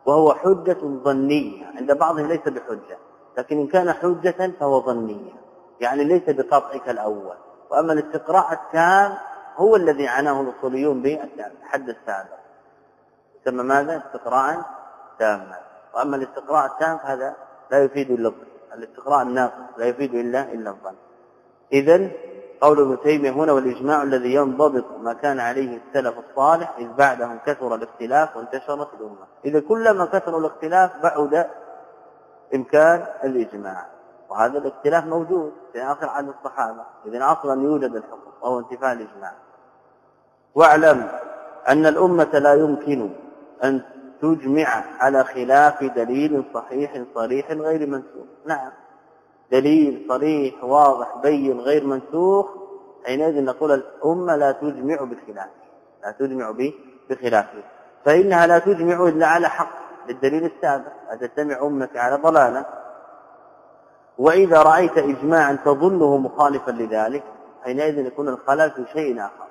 وهو حجة ظنية. عند بعضهم ليس بحجة لكن إن كان حجة فهو ظنية يعني ليس بقطع كالأول وأما الاستقراء التام هو الذي عناه الأصوليون بالحد السابق. يسمى ماذا؟ استقراء تاما. وأما الاستقراء التام فهذا لا يفيد الظن الاستقراء الناقص لا يفيد إلا إلا الظن. إذا قول ابن تيمية هنا والإجماع الذي ينضبط ما كان عليه السلف الصالح إذ بعدهم كثر الاختلاف وانتشرت الأمة. إذا كلما كثر الاختلاف بعد إمكان الإجماع. وهذا الاختلاف موجود في آخر عهد الصحابة. إذن أصلا يوجد الحكم وهو انتفاء الإجماع. واعلم أن الأمة لا يمكن أن تجمع على خلاف دليل صحيح صريح غير منسوخ. نعم. دليل صريح واضح بين غير منسوخ. حينئذ نقول الأمة لا تجمع بالخلاف. لا تجمع به بخلافه فإنها لا تجمع إلا على حق للدليل السابق. أتجتمع أمتي على ضلالة. وإذا رأيت إجماعا تظنه مخالفا لذلك حينئذ يكون الخلل في شيء آخر.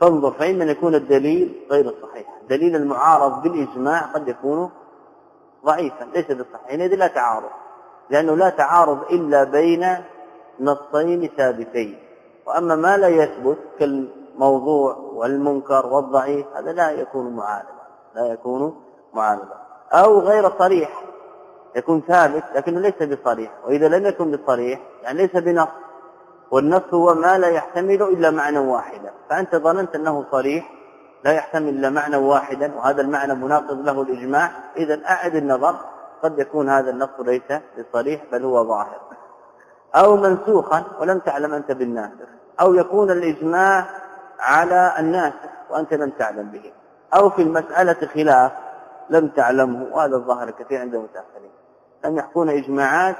فانظر فإن يكون الدليل غير صحيح. دليل المعارض بالإجماع قد يكون ضعيفا ليس بالصحيح حينئذ لا تعارض لأنه لا تعارض إلا بين نصين ثابتين. وأما ما لا يثبت كالموضوع والمنكر والضعيف هذا لا يكون معارضا لا يكون معارضا. أو غير صريح يكون ثابت لكنه ليس بصريح. وإذا لم يكن بصريح يعني ليس بنص والنص هو ما لا يحتمل إلا معنى واحدا. فأنت ظننت أنه صريح لا يحتمل إلا معنى واحدا وهذا المعنى مناقض له الإجماع. إذا أعد النظر. قد يكون هذا النص ليس بصريح بل هو ظاهر. أو منسوخا ولم تعلم أنت بالناسخ أو يكون الإجماع على الناسخ وأنت لم تعلم به. أو في المسألة خلاف لم تعلمه وهذا الظاهر كثير عند المتأخرين لم يحكون إجماعات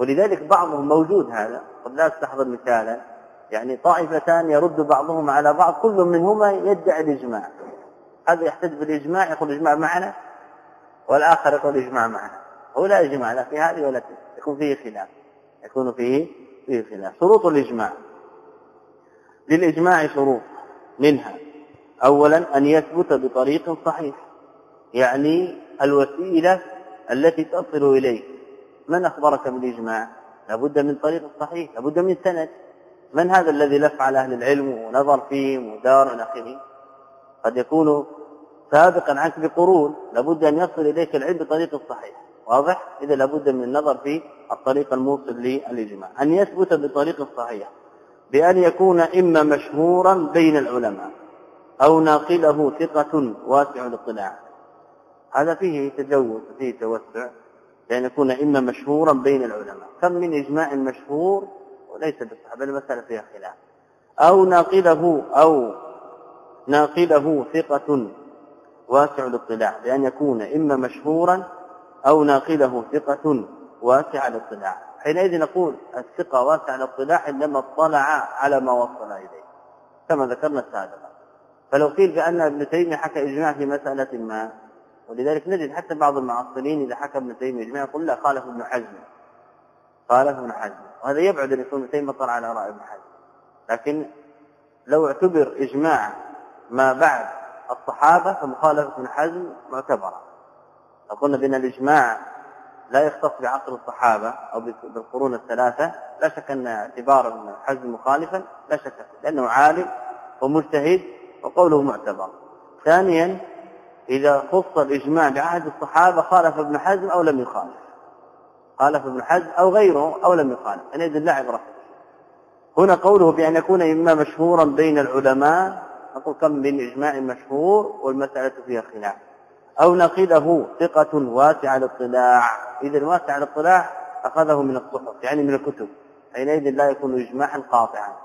ولذلك بعضهم موجود هذا قد لا استحضر مثالا. يعني طائفتان يرد بعضهم على بعض كل منهما يدعي الإجماع. هذا يحتج بالإجماع يقول الإجماع معنا والآخر يقول الإجماع معنا. هو لا إجماع لا في هذه ولا في يكون فيه خلاف. يكون فيه فيه خلاف. شروط الإجماع. للإجماع شروط منها أولا أن يثبت بطريق صحيح يعني الوسيلة التي تصل إليه. من أخبرك بالإجماع؟ لابد من طريق صحيح لابد من سند. من هذا الذي لف على أهل العلم ونظر فيهم ودار إلى آخره قد يكون سابقا عنك بقرون لابد أن يصل إليك العلم بطريق صحيح. واضح؟ إذا لابد من النظر في الطريق الموصل للإجماع. أن يثبت بطريق صحيح بأن يكون إما مشهورا بين العلماء أو ناقله ثقة واسع الاطلاع. هذا فيه تجوز فيه توسع. بأن يكون إما مشهورا بين العلماء. كم من إجماع مشهور وليس بالصحابة المسألة فيها خلاف. أو ناقله أو ناقله ثقة واسع الاطلاع بأن يكون إما مشهورا أو ناقله ثقة واسع الاطلاع حينئذ نقول الثقة واسع الاطلاع عندما اطلع على ما وصل إليه. كما ذكرنا سابقا. فلو قيل بأن ابن تيمية حكى إجماع في مسألة ما ولذلك نجد حتى بعض المعاصرين إذا حكى ابن تيمية إجماع يقول لا خالف ابن حزم. خالف ابن حزم. وهذا يبعد أن يكون ابن تيمية طلع على رأي ابن حزم. لكن لو اعتبر إجماع ما بعد الصحابة فمخالفة ابن حزم معتبرة. لو قلنا بأن الإجماع لا يختص بعقل الصحابة أو بالقرون الثلاثة. لا شك أن اعتبار ابن حزم مخالفا. لا شك لأنه عالم ومجتهد وقوله معتبر. ثانيا إذا خص الإجماع بعهد الصحابة خالف ابن حزم أو لم يخالف. خالف ابن حزم أو غيره أو لم يخالف. حينئذ لا عبرة هنا قوله بأن يكون إما مشهورا بين العلماء نقول كم من إجماع مشهور والمسألة فيها خلاف. أو نقله ثقة واسع الاطلاع إذا واسع الاطلاع أخذه من الصحف يعني من الكتب. حينئذ لا يكون إجماعا قاطعا.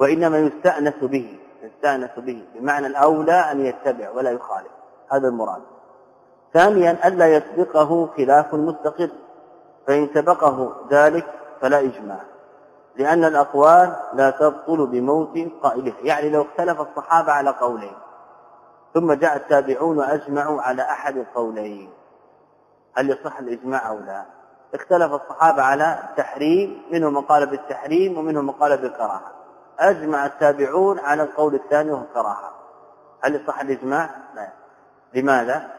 وإنما يستأنس به. يستانس به بمعنى الأولى أن يتبع ولا يخالف. هذا المراد. ثانيا الا يسبقه خلاف مستقر فإن سبقه ذلك فلا إجماع. لأن الأقوال لا تبطل بموت قائله. يعني لو اختلف الصحابة على قولين. ثم جاء التابعون وأجمعوا على أحد القولين هل يصح الإجماع أو لا؟ اختلف الصحابة على التحريم منهم من قال بالتحريم ومنهم من قال بالكراهة. أجمع التابعون على القول الثاني وهو الكراهة. هل يصح الإجماع؟ لا. لماذا؟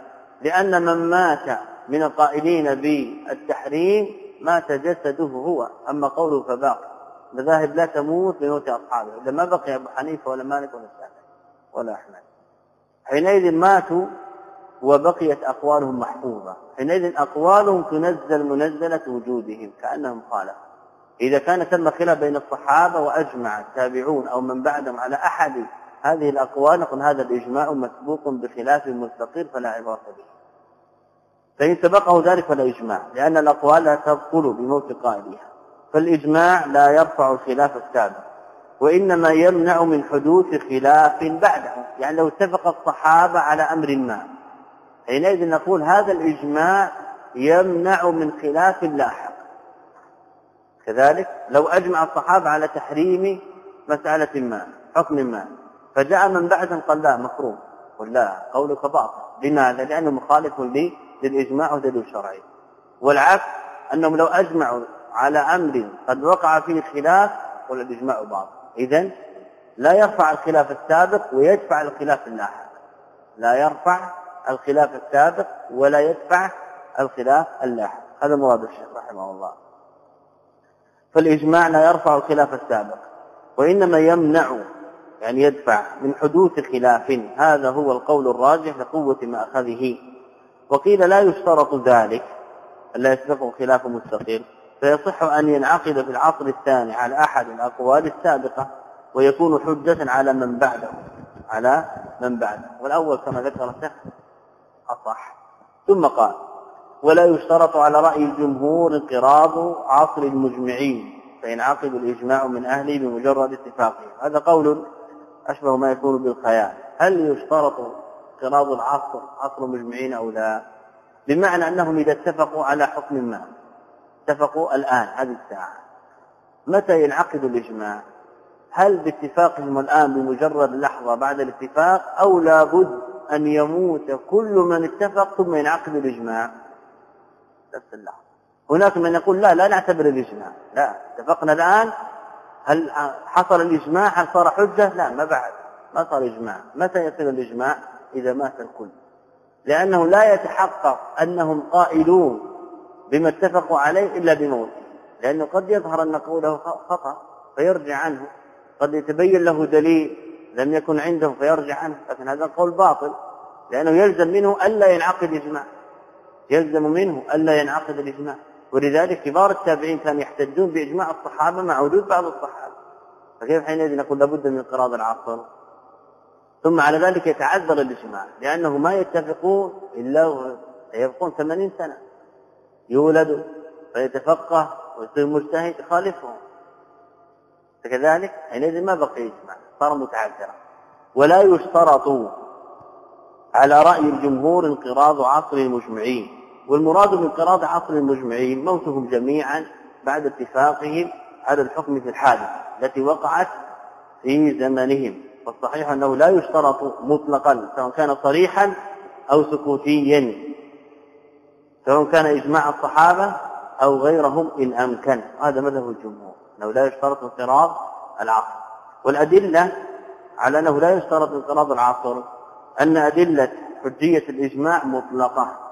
لأن من مات من القائلين بالتحريم مات جسده هو أما قوله فباقي مذاهب لا تموت بموت أصحابه إذا ما بقي أبو حنيفة ولا مالك ولا الشافعي ولا أحمد. حينئذ ماتوا وبقيت أقوالهم محفوظة. حينئذ أقوالهم تنزل منزلة وجودهم كأنهم خالفوا إذا كان تم خلاف بين الصحابة وأجمع التابعون أو من بعدهم على أحد هذه الأقوال نقول هذا الإجماع مسبوق بخلاف مستقر فلا عبرة به. فإن سبقه ذلك فلا إجماع لأن الأقوال لا تبطل بموت قائلها فالإجماع لا يرفع الخلاف السابق وإنما يمنع من حدوث خلاف بعده يعني لو اتفق الصحابة على أمر ما حينئذ نقول هذا الإجماع يمنع من خلاف لاحق كذلك لو أجمع الصحابة على تحريم مسألة ما حكم ما فجاء من بعدهم قال لا مكروه. ولا قولك باطل. لماذا؟ لأنه مخالف للإجماع ودليل شرعي والعكس أنهم لو أجمعوا على أمر قد وقع فيه خلاف قل الإجماع باطل. اذا لا يرفع الخلاف السابق ويدفع الخلاف اللاحق. لا يرفع الخلاف السابق ولا يدفع الخلاف اللاحق. هذا مراد الشيخ رحمه الله. فالإجماع لا يرفع الخلاف السابق وإنما يمنع يعني يدفع من حدوث خلاف. هذا هو القول الراجح لقوة مأخذه وقيل لا يشترط ذلك ألا يسبقه خلاف مستقيم. فيصح أن ينعقد في العصر الثاني على أحد الأقوال السابقة ويكون حجة على من بعده على من بعده. والأول كما ذكر الشيخ أصح. ثم قال ولا يشترط على رأي الجمهور انقراض عصر المجمعين فينعقد الإجماع من أهله بمجرد اتفاقهم. هذا قول أشبه ما يكون بالخيال. هل يشترط انقراض العصر عصر مجمعين أو لا؟ بمعنى أنهم إذا اتفقوا على حكم ما. اتفقوا الآن هذه الساعة. متى ينعقد الإجماع؟ هل باتفاقهم الآن بمجرد لحظة بعد الاتفاق أو لابد أن يموت كل من اتفق ثم ينعقد الإجماع؟ نفس اللحظة هناك من يقول لا لا نعتبر الإجماع. لا اتفقنا الآن. هل حصل الإجماع؟ هل صار حجة؟ لا ما بعد. ما صار إجماع. متى يصير الإجماع؟ إذا مات الكل. لأنه لا يتحقق أنهم قائلون بما اتفقوا عليه إلا بموته لأنه قد يظهر أن قوله خطأ فيرجع عنه. قد يتبين له دليل لم يكن عنده فيرجع عنه. لكن هذا القول باطل. لأنه يلزم منه ألا ينعقد إجماع. يلزم منه ألا ينعقد الإجماع. ولذلك كبار التابعين كانوا يحتجون بإجماع الصحابة مع وجود بعض الصحابة. فكيف حينئذ نقول لابد من انقراض العصر؟ ثم على ذلك يتعذر الإجماع لأنه ما يتفقون إلا يبقون ثمانين سنة. يولد فيتفقه ويصير مجتهد يخالفهم فكذلك حينئذ ما بقي إجماع صار متعذرا. ولا يشترط على رأي الجمهور انقراض عصر المجمعين. والمراد بانقراض عصر المجمعين موتهم جميعا بعد اتفاقهم على الحكم في الحادث التي وقعت في زمنهم. والصحيح أنه لا يشترط مطلقا سواء كان صريحا أو سكوتيا سواء كان إجماع الصحابة أو غيرهم إن أمكن. هذا مذهب الجمهور أنه لا يشترط انقراض العصر. والأدلة على أنه لا يشترط انقراض العصر أن أدلة حجية الإجماع مطلقة.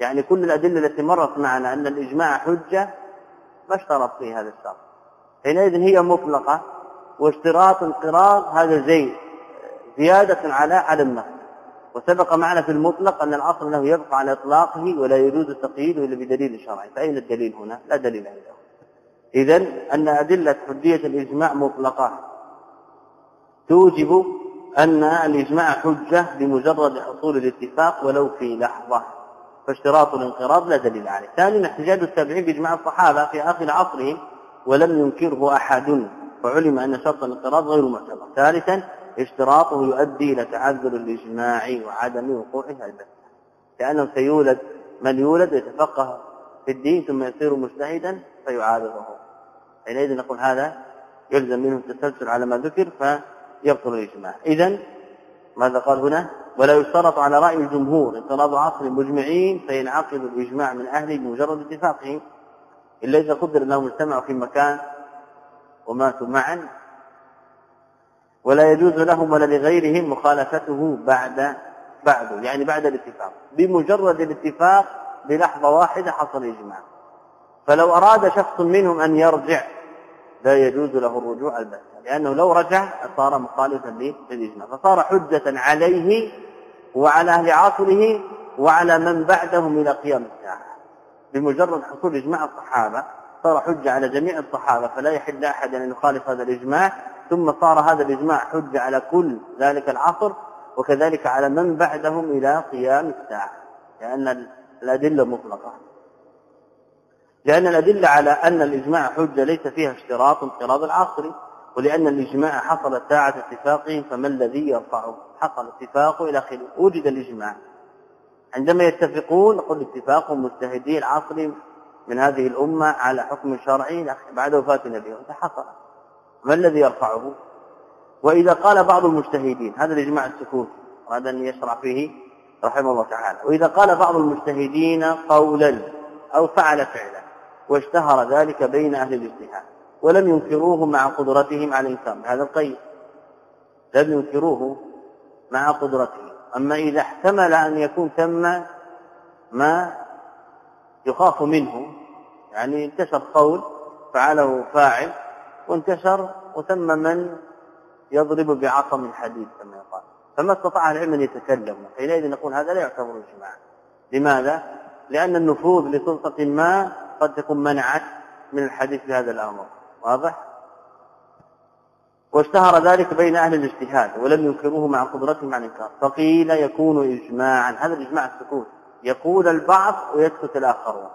يعني كل الأدلة التي مرت معنا أن الإجماع حجة ما اشترط فيه هذا الشرط. حينئذ هي مطلقة واشتراط انقراض هذا زي زيادة على على النص وسبق معنا في المطلق أن الأصل أنه يبقى على إطلاقه ولا يجوز تقييده إلا بدليل شرعي. فأين الدليل هنا؟ لا دليل عنده إذا أن أدلة حجية الإجماع مطلقة. توجب أن الإجماع حجة بمجرد حصول الاتفاق ولو في لحظة. فاشتراط الانقراض لا دليل عليه. ثانيا احتجاج التابعين بإجماع الصحابة في آخر عصرهم ولم ينكره أحد فعلم أن شرط الانقراض غير معتبر. ثالثا اشتراطه يؤدي إلى تعذر الإجماع وعدم وقوعه البتة لأنه سيولد من يولد يتفقه في الدين ثم يصير مجتهدا فيعارضه. حينئذ نقول هذا يلزم منه التسلسل على ما ذكر فيبطل الإجماع. اذا ماذا قال هنا؟ ولا يشترط على رأي الجمهور انقراض عصر مجمعين فينعقد الإجماع من أهله بمجرد اتفاقهم إلا إذا قدر أنهم اجتمعوا في مكان وماتوا معا. ولا يجوز لهم ولا لغيرهم مخالفته بعد بعده يعني بعد الاتفاق. بمجرد الاتفاق بلحظة واحدة حصل إجماع. فلو أراد شخص منهم أن يرجع لا يجوز له الرجوع البتة لأنه لو رجع صار مخالفا للإجماع. فصار حجة عليه وعلى أهل عصره وعلى من بعدهم إلى قيام الساعة. بمجرد حصول إجماع الصحابة صار حجة على جميع الصحابة فلا يحل أحد أن يخالف هذا الإجماع ثم صار هذا الإجماع حجة على كل ذلك العصر وكذلك على من بعدهم إلى قيام الساعة. لأن الأدلة مطلقة. لأن الأدلة على أن الإجماع حجة ليس فيها اشتراط انقراض العصر ولأن الإجماع حصل ساعة اتفاقهم فما الذي يرفعه؟ حصل اتفاق إلى آخره وجد الإجماع. عندما يتفقون نقول اتفاق مجتهدي العصر من هذه الأمة على حكم شرعي بعد وفاة النبي حصل ما الذي يرفعه؟ وإذا قال بعض المجتهدين هذا الإجماع السكوتي وهذا أن يشرع فيه رحمه الله تعالى. وإذا قال بعض المجتهدين قولا أو فعل فعلا واشتهر ذلك بين أهل الاجتهاد ولم ينكروه مع قدرتهم على الإنكار هذا القيد. لم ينكروه مع قدرتهم أما إذا احتمل أن يكون ثم ما يخاف منه يعني انتشر قول فعله فاعل وانتشر وثم من يضرب بعصا من حديد كما يقال. فما استطاع العلم أن يتكلموا. حينئذ نقول هذا لا يعتبر اجماعا لماذا؟ لأن النفوذ لسلطة ما قد تكون منعت من الحديث في هذا الأمر. واضح؟ واشتهر ذلك بين أهل الاجتهاد ولم ينكروه مع قدرتهم على الإنكار. فقيل يكون اجماعا. هذا الإجماع السكوت. يقول البعض ويسكت الآخرون.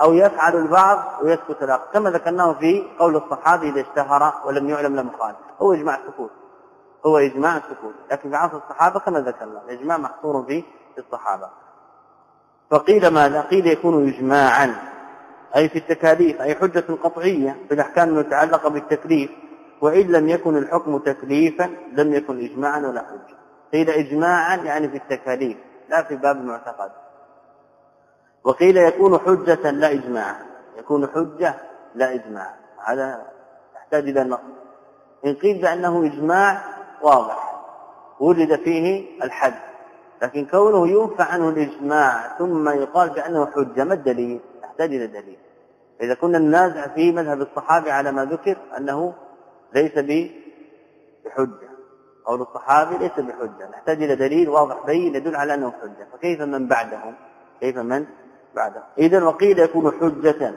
أو يفعل البعض ويسكت الآخر كما ذكرناه في قول الصحابي إذا اشتهر ولم يعلم لم يخالف هو إجماع السكوت هو إجماع السكوت لكن في عصر الصحابة كما ذكرنا. الإجماع محصور في الصحابة. فقيل ماذا؟ قيل يكون اجماعا. أي في التكاليف. أي حجة قطعية في الأحكام المتعلقة بالتكليف. وإن لم يكن الحكم تكليفا لم يكن إجماعا ولا حجة. قيل إجماعا يعني في التكاليف لا في باب المعتقد. وقيل يكون حجة لا إجماعا يكون حجة لا إجماع. هذا يحتاج إلى نص إن قيل بأنه إجماع واضح. وجد فيه الحد. لكن كونه ينفع عنه الإجماع ثم يقال بأنه حجة ما الدليل؟ يحتاج إلى دليل. إذا كنا ننازع في مذهب الصحابه على ما ذكر أنه ليس بحجة. قول الصحابي ليس بحجة. نحتاج إلى دليل واضح بين يدل على انه حجة. فكيف من بعدهم؟ كيف من بعده اذا وقيل يكون حجة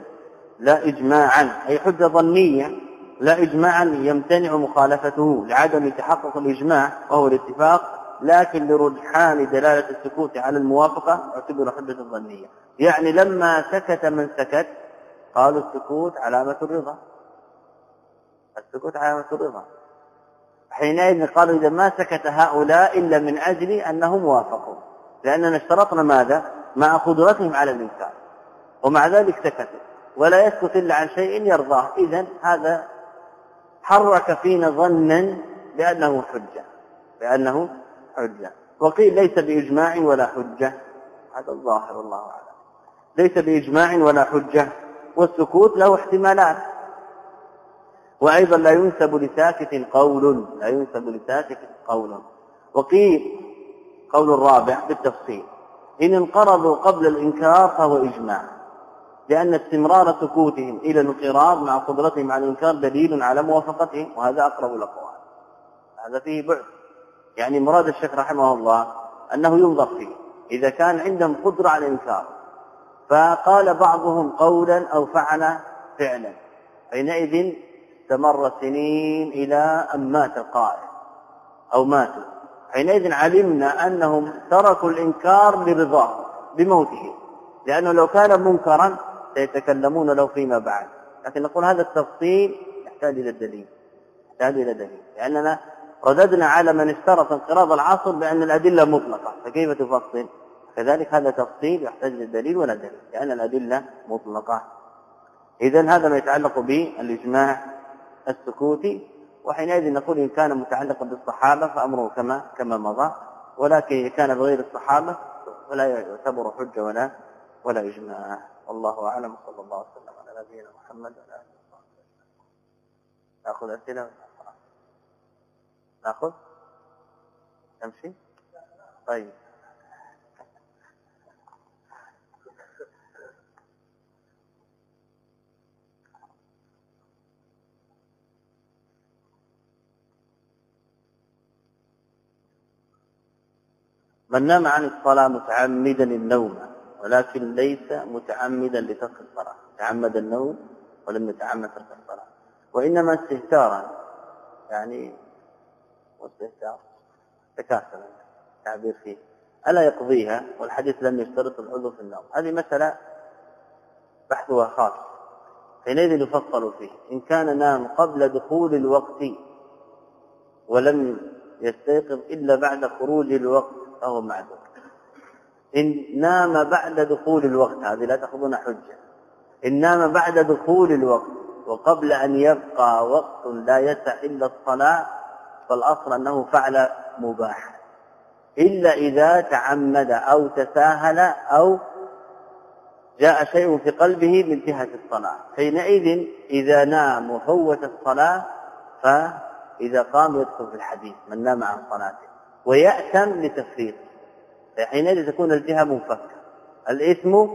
لا اجماعا أي حجة ظنية لا اجماعا يمتنع مخالفته لعدم تحقق الإجماع وهو الاتفاق لكن لرجحان دلالة السكوت على الموافقة اعتبر حجة ظنية. يعني لما سكت من سكت قالوا السكوت علامة الرضا. السكوت علامة الرضا حينئذ قالوا إذا ما سكت هؤلاء إلا من أجل أنهم وافقوا. لأننا اشترطنا ماذا؟ مع قدرتهم على الإنكار. ومع ذلك سكتوا. ولا يسكت إلا عن شيء يرضاه. إذا هذا حرك فينا ظنا بأنه حجة. بأنه حجة. وقيل ليس بإجماع ولا حجة. هذا الظاهر الله أعلم. ليس بإجماع ولا حجة. والسكوت له احتمالات. وأيضا لا ينسب لساكت قول لا ينسب لساكت قول. وقيل قول الرابع بالتفصيل إن انقرضوا قبل الإنكار فهو إجماع لأن استمرار سكوتهم إلى الانقراض مع قدرتهم على الإنكار دليل على موافقتهم وهذا أقرب الأقوال. هذا فيه بعد. يعني مراد الشيخ رحمه الله أنه ينظر فيه إذا كان عندهم قدرة على الإنكار فقال بعضهم قولا أو فعل فعلا حينئذ استمر سنين إلى أن مات القائل أو ماتوا. حينئذ علمنا أنهم تركوا الإنكار لرضاه بموته. لأنه لو كان منكرا سيتكلمون له فيما بعد. لكن نقول هذا التفصيل يحتاج إلى الدليل يحتاج إلى دليل. لأننا رددنا على من اشترط انقراض العصر بأن الأدلة مطلقة. فكيف تفصل؟ كذلك هذا تفصيل يحتاج للدليل ولا دليل؟ لأن الأدلة مطلقة. إذا هذا ما يتعلق بالإجماع السكوتي وحينئذ نقول إن كان متعلقا بالصحابة فأمره كما كما مضى ولكن إن كان بغير الصحابة فلا يعتبر حجة ولا ولا إجماع. والله أعلم. صلى الله وسلم على نبينا محمد وعلى آله وصحبه نأخذ أسئلة نأخذ؟ نمشي؟ طيب. من نام عن الصلاة متعمدا النوم ولكن ليس متعمدا لترك الصلاة. تعمد النوم ولم يتعمد ترك الصلاة. وإنما استهتارا يعني واستهتار تكاسلا تعبير فيه. ألا يقضيها؟ والحديث لم يشترط العذر في النوم. هذه مسألة بحثها خاص. حينئذ يفصل فيه. إن كان نام قبل دخول الوقت ولم يستيقظ إلا بعد خروج الوقت فهو معذور. إن نام بعد دخول الوقت هذه لا تأخذون حجة. إن نام بعد دخول الوقت وقبل أن يبقى وقت لا يسع إلا الصلاة فالأصل أنه فعل مباح إلا إذا تعمد أو تساهل أو جاء شيء في قلبه من جهة الصلاة. حينئذ إذا نام وفوت الصلاة فإذا قام يدخل في الحديث من نام عن صلاته. ويأتم لتفريطه حينئذ تكون الجهة منفكة. الإثم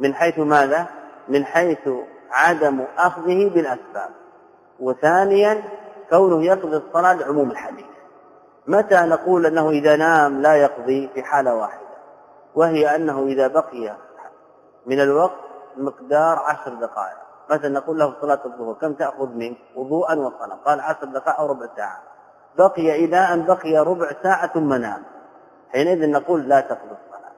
من حيث ماذا؟ من حيث عدم أخذه بالأسباب. وثانيا كونه يقضي الصلاة لعموم الحديث. متى نقول أنه إذا نام لا يقضي؟ في حالة واحدة. وهي أنه إذا بقي من الوقت مقدار عشر دقائق. مثلا نقول له صلاة الظهر؟ كم تأخذ منك وضوءا وصلاة. قال عشر دقائق أو ربع ساعة. بقي إلى أن بقي ربع ساعة ثم نام حينئذ نقول لا تقضي الصلاة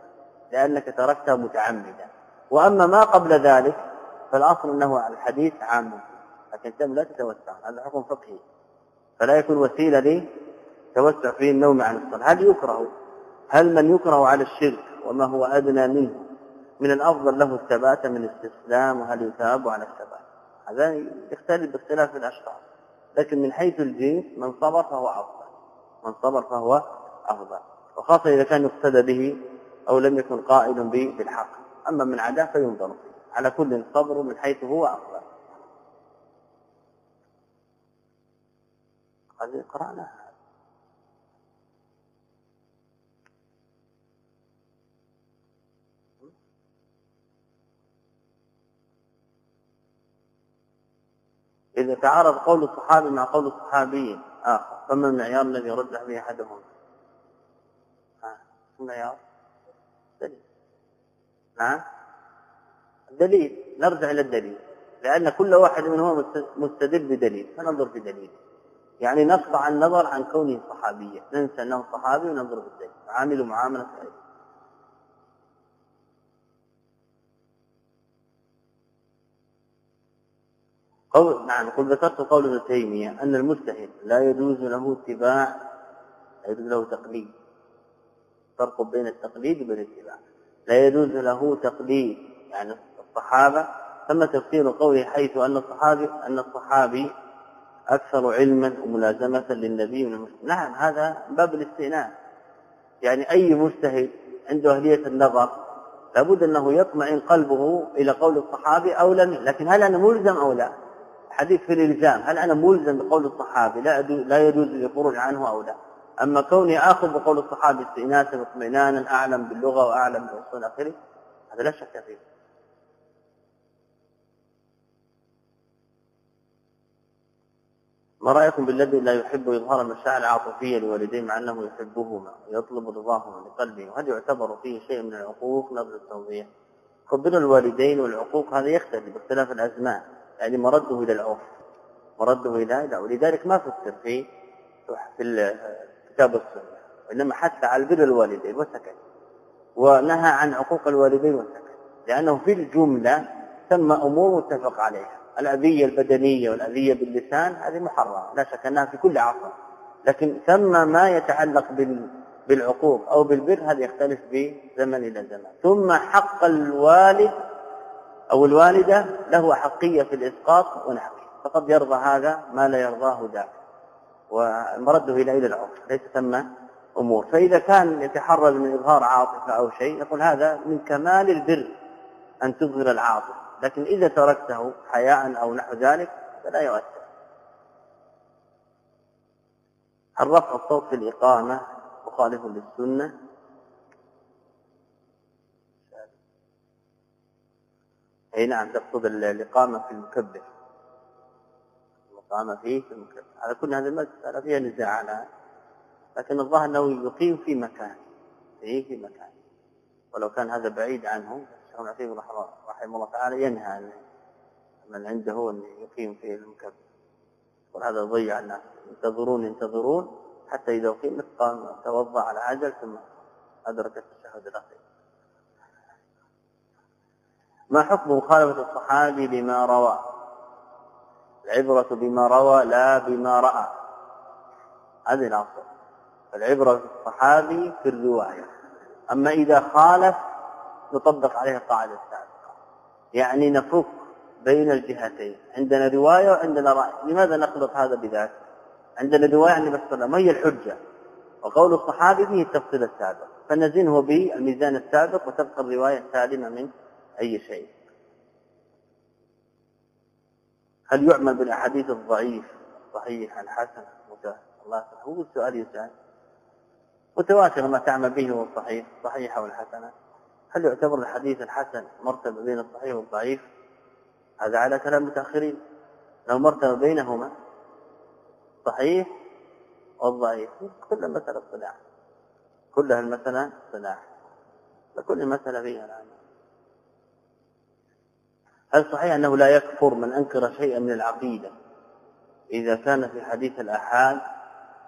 لأنك تركتها متعمدا. وأما ما قبل ذلك فالأصل أنه الحديث عام. لكن تم لا تتوسع. هذا حكم فقهي. فلا يكون وسيلة لتوسع في النوم عن الصلاة. هل يكره؟ هل من يكره على الشرك وما هو أدنى منه؟ من الأفضل له الثبات من الاستسلام وهل يثاب على الثبات؟ هذا يختلف باختلاف الأشخاص. لكن من حيث الجنس من صبر فهو أفضل. من صبر فهو أفضل. وخاصة إذا كان يقتدى به أو لم يكن قائلا بالحق. أما من عداه فينظر على كل صبر من حيث هو أفضل. قد قرأناها إذا تعارض قول الصحابي مع قول الصحابي آخر فما المعيار الذي يرجح به أحدهم؟ المعيار؟ دليل. نعم الدليل نرجع إلى الدليل. لأن كل واحد منهم مستدل بدليل. فننظر في دليله يعني نقطع النظر عن كونه صحابيا ننسى أنه صحابي وننظر في الدليل. عامل معاملة غيره قول نعم قل ذكرت قول ابن تيمية أن المجتهد لا يجوز له اتباع لا يجوز له تقليد. فرق بين التقليد وبين الاتباع. لا يجوز له تقليد يعني الصحابة. ثم تفسير قوله حيث أن الصحابي أن الصحابي أكثر علما وملازمة للنبي من المسلم نعم هذا باب الاستئناف. يعني أي مجتهد عنده أهلية النظر لابد أنه يطمئن قلبه إلى قول الصحابي أو لم لكن هل أنا ملزم أو لا؟ حديث في الإلزام. هل أنا ملزم بقول الصحابي؟ لا لا يجوز الخروج عنه أو لا. أما كوني آخذ بقول الصحابي استئناسا واطمئنانا أعلم باللغة وأعلم باصول آخره هذا لا شك فيه. ما رأيكم بالذي لا يحب إظهار المشاعر العاطفية لوالديه مع أنه يحبهما ويطلب رضاهما لقلبه؟ وهل يعتبر فيه شيء من العقوق؟ نظر التوضيح. قبل الوالدين والعقوق هذا يختلف باختلاف الأزمان. يعني مرده إلى العرف مرده إلى إلى ولذلك ما فسر في في كتاب السنة وإنما حث على بر الوالدين وسكت ونهى عن عقوق الوالدين وسكت لأنه في الجملة ثم أمور متفق عليها الأذية البدنية والأذية باللسان هذه محرمة لا شك أنها في كل عصر لكن ثم ما يتعلق بال بالعقوق أو بالبر هذا يختلف بزمن إلى زمن ثم حق الوالد أو الوالدة له حقية في الإسقاط ونحوه فقد يرضى هذا ما لا يرضاه ذاك. ومرده إلى إلى العرف ليس ثم أمور. فإذا كان يتحرز من إظهار عاطفة أو شيء يقول هذا من كمال البر أن تظهر العاطفة. لكن إذا تركته حياء أو نحو ذلك فلا يؤثر. هل رفع الصوت في الإقامة مخالف للسنة. أي نعم تقصد الإقامة في المكبر. الإقامة فيه في المكبر. على كل هذه المساله فيها نزاع على لكن الظاهر أنه يقيم في مكان فيه في مكان. ولو كان هذا بعيد عنه الشيخ العثيمين رحمه الله تعالى ينهى من عنده أن يقيم في المكبر. وهذا ضيع الناس. ينتظرون ينتظرون حتى إذا اقيمت قام توضأ على عجل ثم أدرك التشهد الأخير ما حكم مخالفة الصحابي لما روى؟ العبرة بما روى لا بما رأى. هذه الأصل. العبرة الصحابي في الرواية. أما إذا خالف نطبق عليه القاعدة السابقة. يعني نفك بين الجهتين. عندنا رواية وعندنا رأي. لماذا نخلط هذا بذاك عندنا رواية عن النبي صلى وسلم هي الحجة. وقول الصحابي فيه التفصيل السابق. فنزنه بالميزان السابق وتبقى الرواية سالمة من أي شيء. هل يعمل بالأحاديث الضعيف؟ صحيح الحسن الله هو السؤال يسأل. متواتر ما تعمل به هو الصحيح صحيح أو الحسنه هل يعتبر الحديث الحسن مرتبة بين الصحيح والضعيف؟ هذا على كلام المتاخرين لو مرتبة بينهما صحيح والضعيف كل مسألة صلاح كلها المسألة صلاح لكل مسألة فيها الآن. هل صحيح أنه لا يكفر من أنكر شيئا من العقيدة إذا كان في حديث الآحاد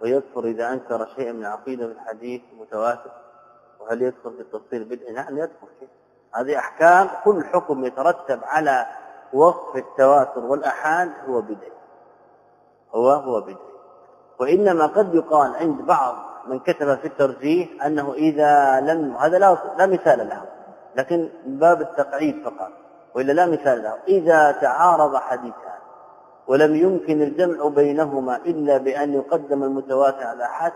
ويكفر إذا أنكر شيئا من العقيدة في الحديث المتواتر؟ وهل يدخل في التفصيل بدء نعم يدخل فيه هذه أحكام كل حكم يترتب على وصف التواتر والأحاد هو بدء هو هو بدء وإنما قد يقال عند بعض من كتب في الترجيح أنه إذا لم هذا لا, لا مثال له لكن باب التقعيد فقط. وإلا لا مثال له. إذا تعارض حديثان ولم يمكن الجمع بينهما إلا بأن يقدم المتواتر على أحد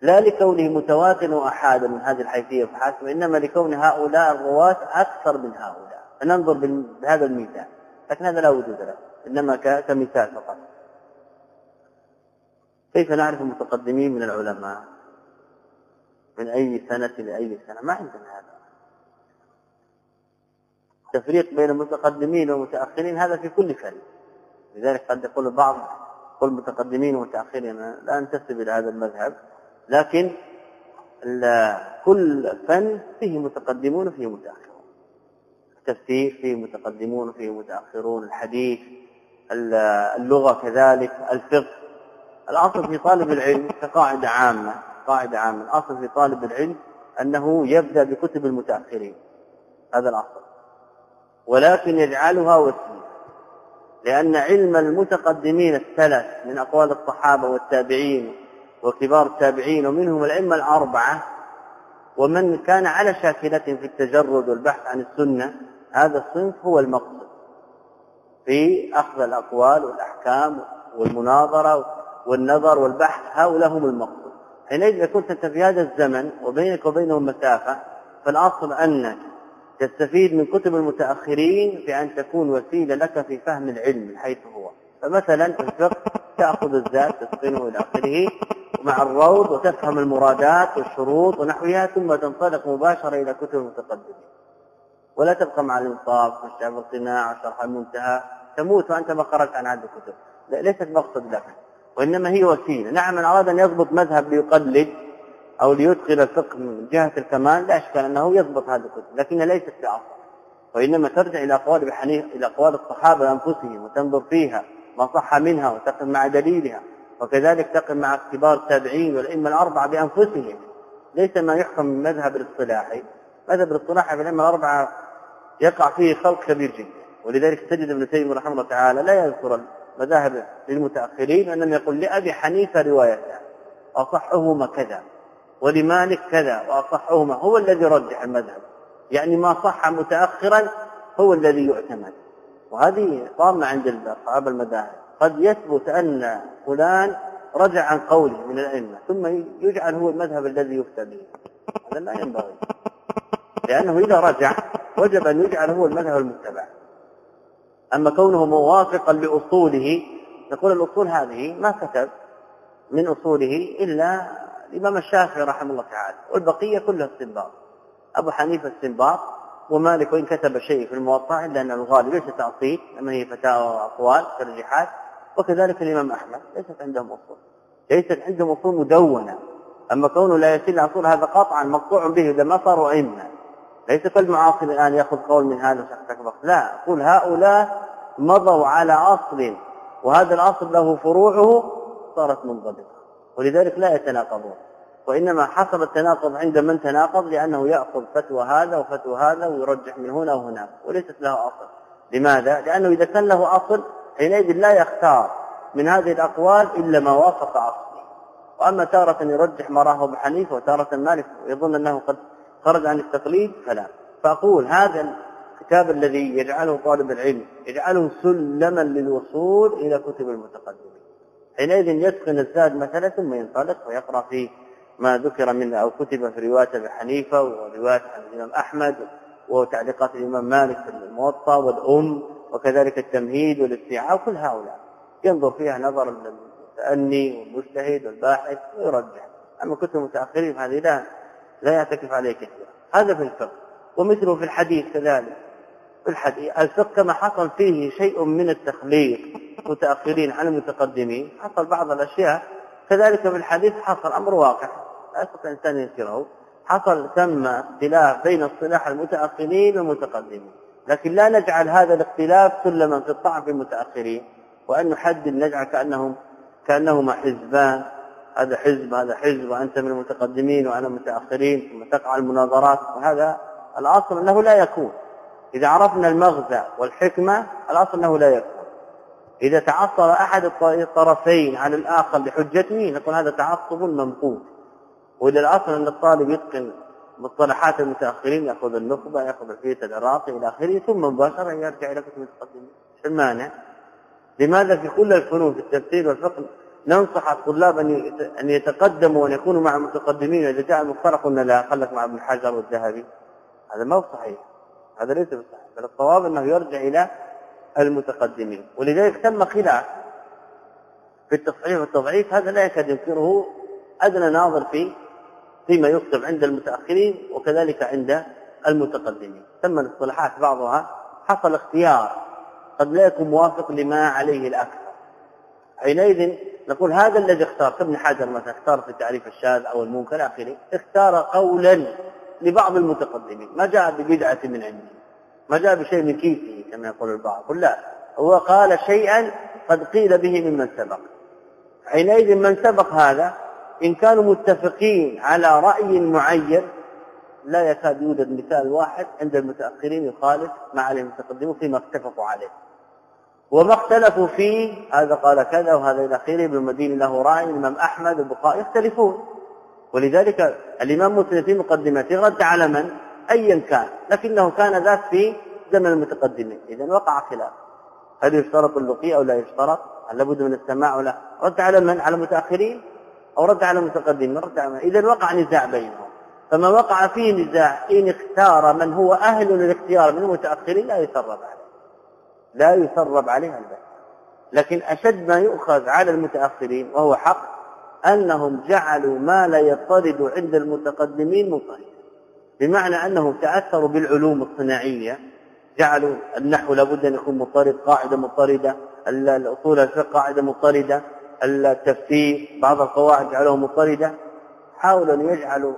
لا لكونه متواتر وأحادا من هذه الحيثية فحسب وإنما لكون هؤلاء الرواة أكثر من هؤلاء. فننظر بهذا الميزان. لكن هذا لا وجود له إنما كمثال فقط. كيف نعرف المتقدمين من العلماء؟ من أي سنة لأي سنة؟ ما عندنا هذا. تفريق بين المتقدمين والمتأخرين هذا في كل فن لذلك قد يقول البعض قل متقدمين ومتأخرين لا أنتسب إلى هذا المذهب. لكن كل فن فيه متقدمون وفيه متأخرون. التفسير فيه متقدمون وفيه متأخرون الحديث اللغة كذلك الفقه. الأصل في طالب العلم كقاعدة عامة قاعدة عامة. الأصل في طالب العلم أنه يبدأ بكتب المتأخرين. هذا الأصل. ولكن يجعلها وسيلة. لأن علم المتقدمين الثلاث من أقوال الصحابة والتابعين وكبار التابعين ومنهم الأئمة الأربعة ومن كان على شاكلة في التجرد والبحث عن السنة هذا الصنف هو المقصد في أخذ الأقوال والأحكام والمناظرة والنظر والبحث هؤلاء هم المقصود. حينئذ إذا كنت أنت في هذا الزمن وبينك وبينهم مسافة فالأصل أنك تستفيد من كتب المتأخرين في أن تكون وسيلة لك في فهم العلم حيث هو. فمثلا الفقه تأخذ الذات تتقنه إلى آخره مع الروض وتفهم المرادات والشروط ونحوها ثم تنطلق مباشرة إلى كتب المتقدمين. ولا تبقى مع الإنصاف والشعب القناع وشرح المنتهى. تموت وأنت ما خرجت عن هذه الكتب. ليست مقصد لك وإنما هي وسيلة. نعم من أراد أن يضبط مذهب ليقلد أو ليدخل الفقه من جهة الكمال لا إشكال أنه يضبط هذا الكتب لكنها ليست بأصل وإنما ترجع إلى أقوال ابي حنيفه إلى أقوال الصحابة أنفسهم وتنظر فيها ما صح منها وتقف مع دليلها وكذلك تقف مع كبار التابعين والأئمة الأربعة بأنفسهم. ليس ما يحكم من مذهب الاصطلاحي. مذهب الاصطلاحي في الأئمة الأربعة يقع فيه خلق كبير جدا. ولذلك تجد ابن تيمية رحمه الله تعالى لا يذكر المذاهب للمتأخرين وإنما يقول لأبي حنيفة روايتان أصحهما كذا. ولمالك كذا وأصحهما هو الذي رجح المذهب. يعني ما صح متأخرا هو الذي يعتمد. وهذه طامة عند أصحاب المذاهب. قد يثبت أن فلان رجع عن قوله من الأئمة ثم يجعل هو المذهب الذي يفتى به هذا لا ينبغي. لأنه إذا رجع وجب أن يجعل هو المذهب المتبع. أما كونه موافقا لأصوله نقول الأصول هذه ما كتب من أصوله إلا الإمام الشافعي رحمه الله تعالى والبقية كلها استنباط. أبو حنيفة استنباط ومالك وإن كتب شيء في الموطأ إلا أن الغالب ليس تعصيب أما هي فتاوى وأقوال ترجيحات وكذلك الإمام أحمد ليست عندهم أصول. ليست عندهم أصول مدونة. أما كونه لا يسيل أصول هذا قطعا مقطوع به لما صاروا أئمة. ليس كالمعاصر الآن يأخذ قول من هذا وشخص لا أقول هؤلاء مضوا على أصل وهذا الأصل له فروعه صارت منضبطة. ولذلك لا يتناقضون. وإنما حصل التناقض عند من تناقض لأنه يأخذ فتوى هذا وفتوى هذا ويرجح من هنا وهناك وليست له أصل. لماذا؟ لأنه إذا كان له أصل حينئذ لا يختار من هذه الأقوال إلا ما وافق أصله. وأما تارة يرجح ما راه أبو حنيفة وتارة مالك ويظن أنه قد خرج عن التقليد فلا. فأقول هذا الكتاب الذي يجعله طالب العلم يجعله سلما للوصول إلى كتب المتقدمين. حينئذ يتقن الزاد مثلا ثم ينطلق ويقرأ في ما ذكر من أو كتب في رواية أبي حنيفة ورواية عن الإمام أحمد وتعليقات الإمام مالك في الموطأ والأم وكذلك التمهيد والاستيعاب كل هؤلاء. ينظر فيها نظر المتأني والمجتهد والباحث ويرجح. أما كتب المتأخرين هذه لا لا يعتكف عليه كثيرا. هذا في الفقه. ومثله في الحديث كذلك. في الحديث الفقه كما حصل فيه شيء من التخليق. متأخرين عن المتقدمين. حصل بعض الأشياء. كذلك في الحديث حصل أمر واقع. لا يستطيع الإنسان ينكره. حصل ثم اختلاف بين اصطلاح المتأخرين والمتقدمين. لكن لا نجعل هذا الاختلاف سلما في الطعن في المتأخرين. وأن نحدد نجعل كأنهم كأنهما حزبان. هذا حزب هذا حزب وأنت من المتقدمين وأنا متأخرين ثم تقع المناظرات. وهذا الأصل أنه لا يكون. إذا عرفنا المغزى والحكمة الأصل أنه لا يكون. إذا تعصب أحد الطرفين على الآخر لحجته نقول هذا تعصب ممقوت وإذا الأصل أن الطالب يتقن مصطلحات المتأخرين يأخذ النخبة يأخذ الحيث العراقي إلى آخره ثم مباشرة يرجع إلى كتب المتقدمين إيش المانع؟ لماذا في كل الفنون في التفسير والفقه ننصح الطلاب أن يتقدموا وأن يكونوا مع المتقدمين؟ إذا جاء المفترق قلنا لا خلك مع ابن حجر والذهبي. هذا ما هو صحيح. هذا ليس بصحيح. بل الصواب أنه يرجع إلى المتقدمين. ولذلك تم خلاف في التصحيح والتضعيف. هذا لا يكاد ينكره أدنى ناظر في فيما يكتب عند المتأخرين وكذلك عند المتقدمين. ثم الاصطلاحات بعضها. حصل اختيار قد لا يكون موافق لما عليه الأكثر. حينئذ نقول هذا الذي اختار. ابن حجر مثلا اختار في تعريف الشاذ أو المنكر آخره. اختار قولا لبعض المتقدمين. ما جاء ببدعة من عنده. ما جاء بشيء من كيسه كما يقول البعض. قل لا هو قال شيئا قد قيل به ممن سبق. حينئذ من سبق هذا إن كانوا متفقين على رأي معين لا يكاد يوجد مثال واحد عند المتأخرين يخالف ما عليه المتقدمون فيما اتفقوا عليه. وما اختلفوا فيه هذا قال كذا وهذا إلى آخره ابن المديني له رأي الإمام أحمد والبخاري يختلفون. ولذلك الإمام مسلم في مقدمته رد على من؟ ايا كان لكنه كان ذات في زمن المتقدمين اذا وقع خلاف. هل يشترط اللقي أو لا يشترط؟ هل لابد من السماع ولا رد على من؟ على المتأخرين؟ أو رد على المتقدمين رد على اذا وقع نزاع بينهم. فما وقع فيه نزاع إن اختار من هو أهل للاختيار من المتأخرين لا يسرب عليه. لا يسرب عليها البتة لكن أشد ما يؤخذ على المتأخرين وهو حق أنهم جعلوا ما لا يطرد عند المتقدمين مطردا بمعنى أنهم تأثروا بالعلوم الصناعية جعلوا النحو لابد أن يكون مطرد قاعدة مطردة الأصول الفقه قاعدة مطردة التفسير بعض القواعد جعلوها مطردة حاولوا أن يجعلوا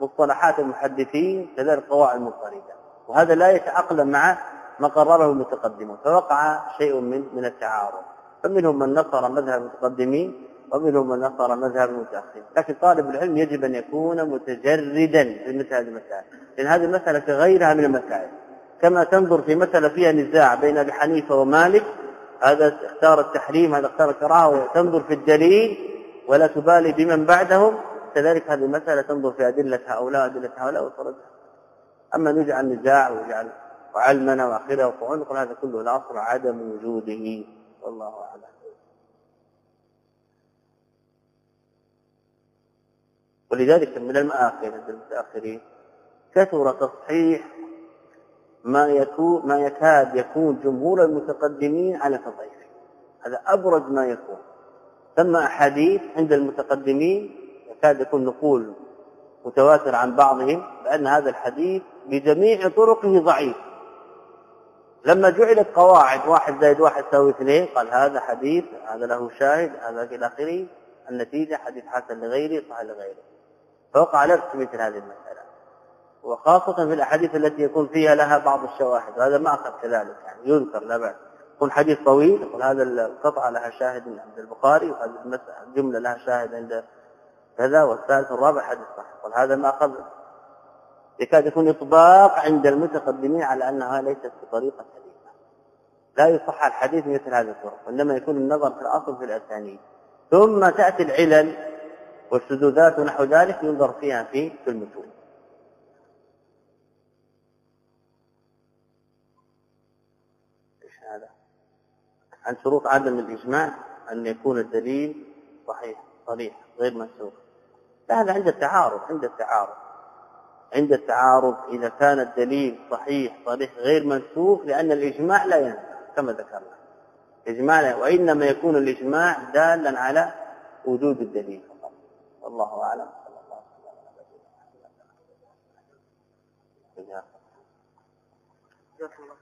مصطلحات المحدثين كذلك قواعد مطردة وهذا لا يتأقلم مع ما قرره المتقدمون فوقع شيء من من التعارض. فمنهم من نصر مذهب المتقدمين ومنهم من نصر مذهب المتاخرين لكن طالب العلم يجب أن يكون متجردا في مثل هذه المسائل. لأن هذه المسألة كغيرها من المسائل. كما تنظر في مسألة فيها نزاع بين أبي حنيفة ومالك هذا اختار التحريم هذا اختار الكراهة وتنظر في الدليل ولا تبالي بمن بعدهم. كذلك هذه المسألة تنظر في أدلة هؤلاء أدلة هؤلاء وتردها أما نجعل نزاع ويجعل وعلمنا وآخره وقعون هذا كله الاصل عدم وجوده. والله أعلم. ولذلك من المآخر عند المتأخرين كثر تصحيح ما يكون ما يكاد يكون جمهور المتقدمين على تضعيفه هذا أبرز ما يكون. ثم أحاديث عند المتقدمين يكاد يكون نقول متواتر عن بعضهم بأن هذا الحديث بجميع طرقه ضعيف. لما جعلت قواعد واحد زائد واحد تساوي اثنين قال هذا حديث هذا له شاهد هذا إلى آخره. النتيجة حديث حسن لغيره صحيح لغيره. فوقع لبس مثل هذه المسألة. وخاصة في الأحاديث التي يكون فيها لها بعض الشواهد وهذا ما أخذ كذلك يعني يذكر لا بأس. يكون حديث طويل يقول هذا القطعه لها شاهد عند البخاري وهذه الجملة لها شاهد عند كذا والثالث الرابع حديث صحيح. وهذا ما أخذ. يكاد يكون إطباق عند المتقدمين على أنها ليست بطريقة سليمة. لا يصح الحديث مثل هذه الطرق وإنما يكون النظر في الأصل في الأسانيد. ثم تأتي العلل. والشذوذات ونحو ذلك ينظر فيها في في المتون. إيش هذا؟ عن شروط عدم الإجماع أن يكون الدليل صحيح صريح غير منسوخ. هذا عند التعارض عند التعارض. عند التعارض إذا كان الدليل صحيح صريح غير منسوخ لأن الإجماع لا ينفع كما ذكرنا. إجماع لا وإنما يكون الإجماع دالا على وجود الدليل. والله أعلم. صلى الله وسلم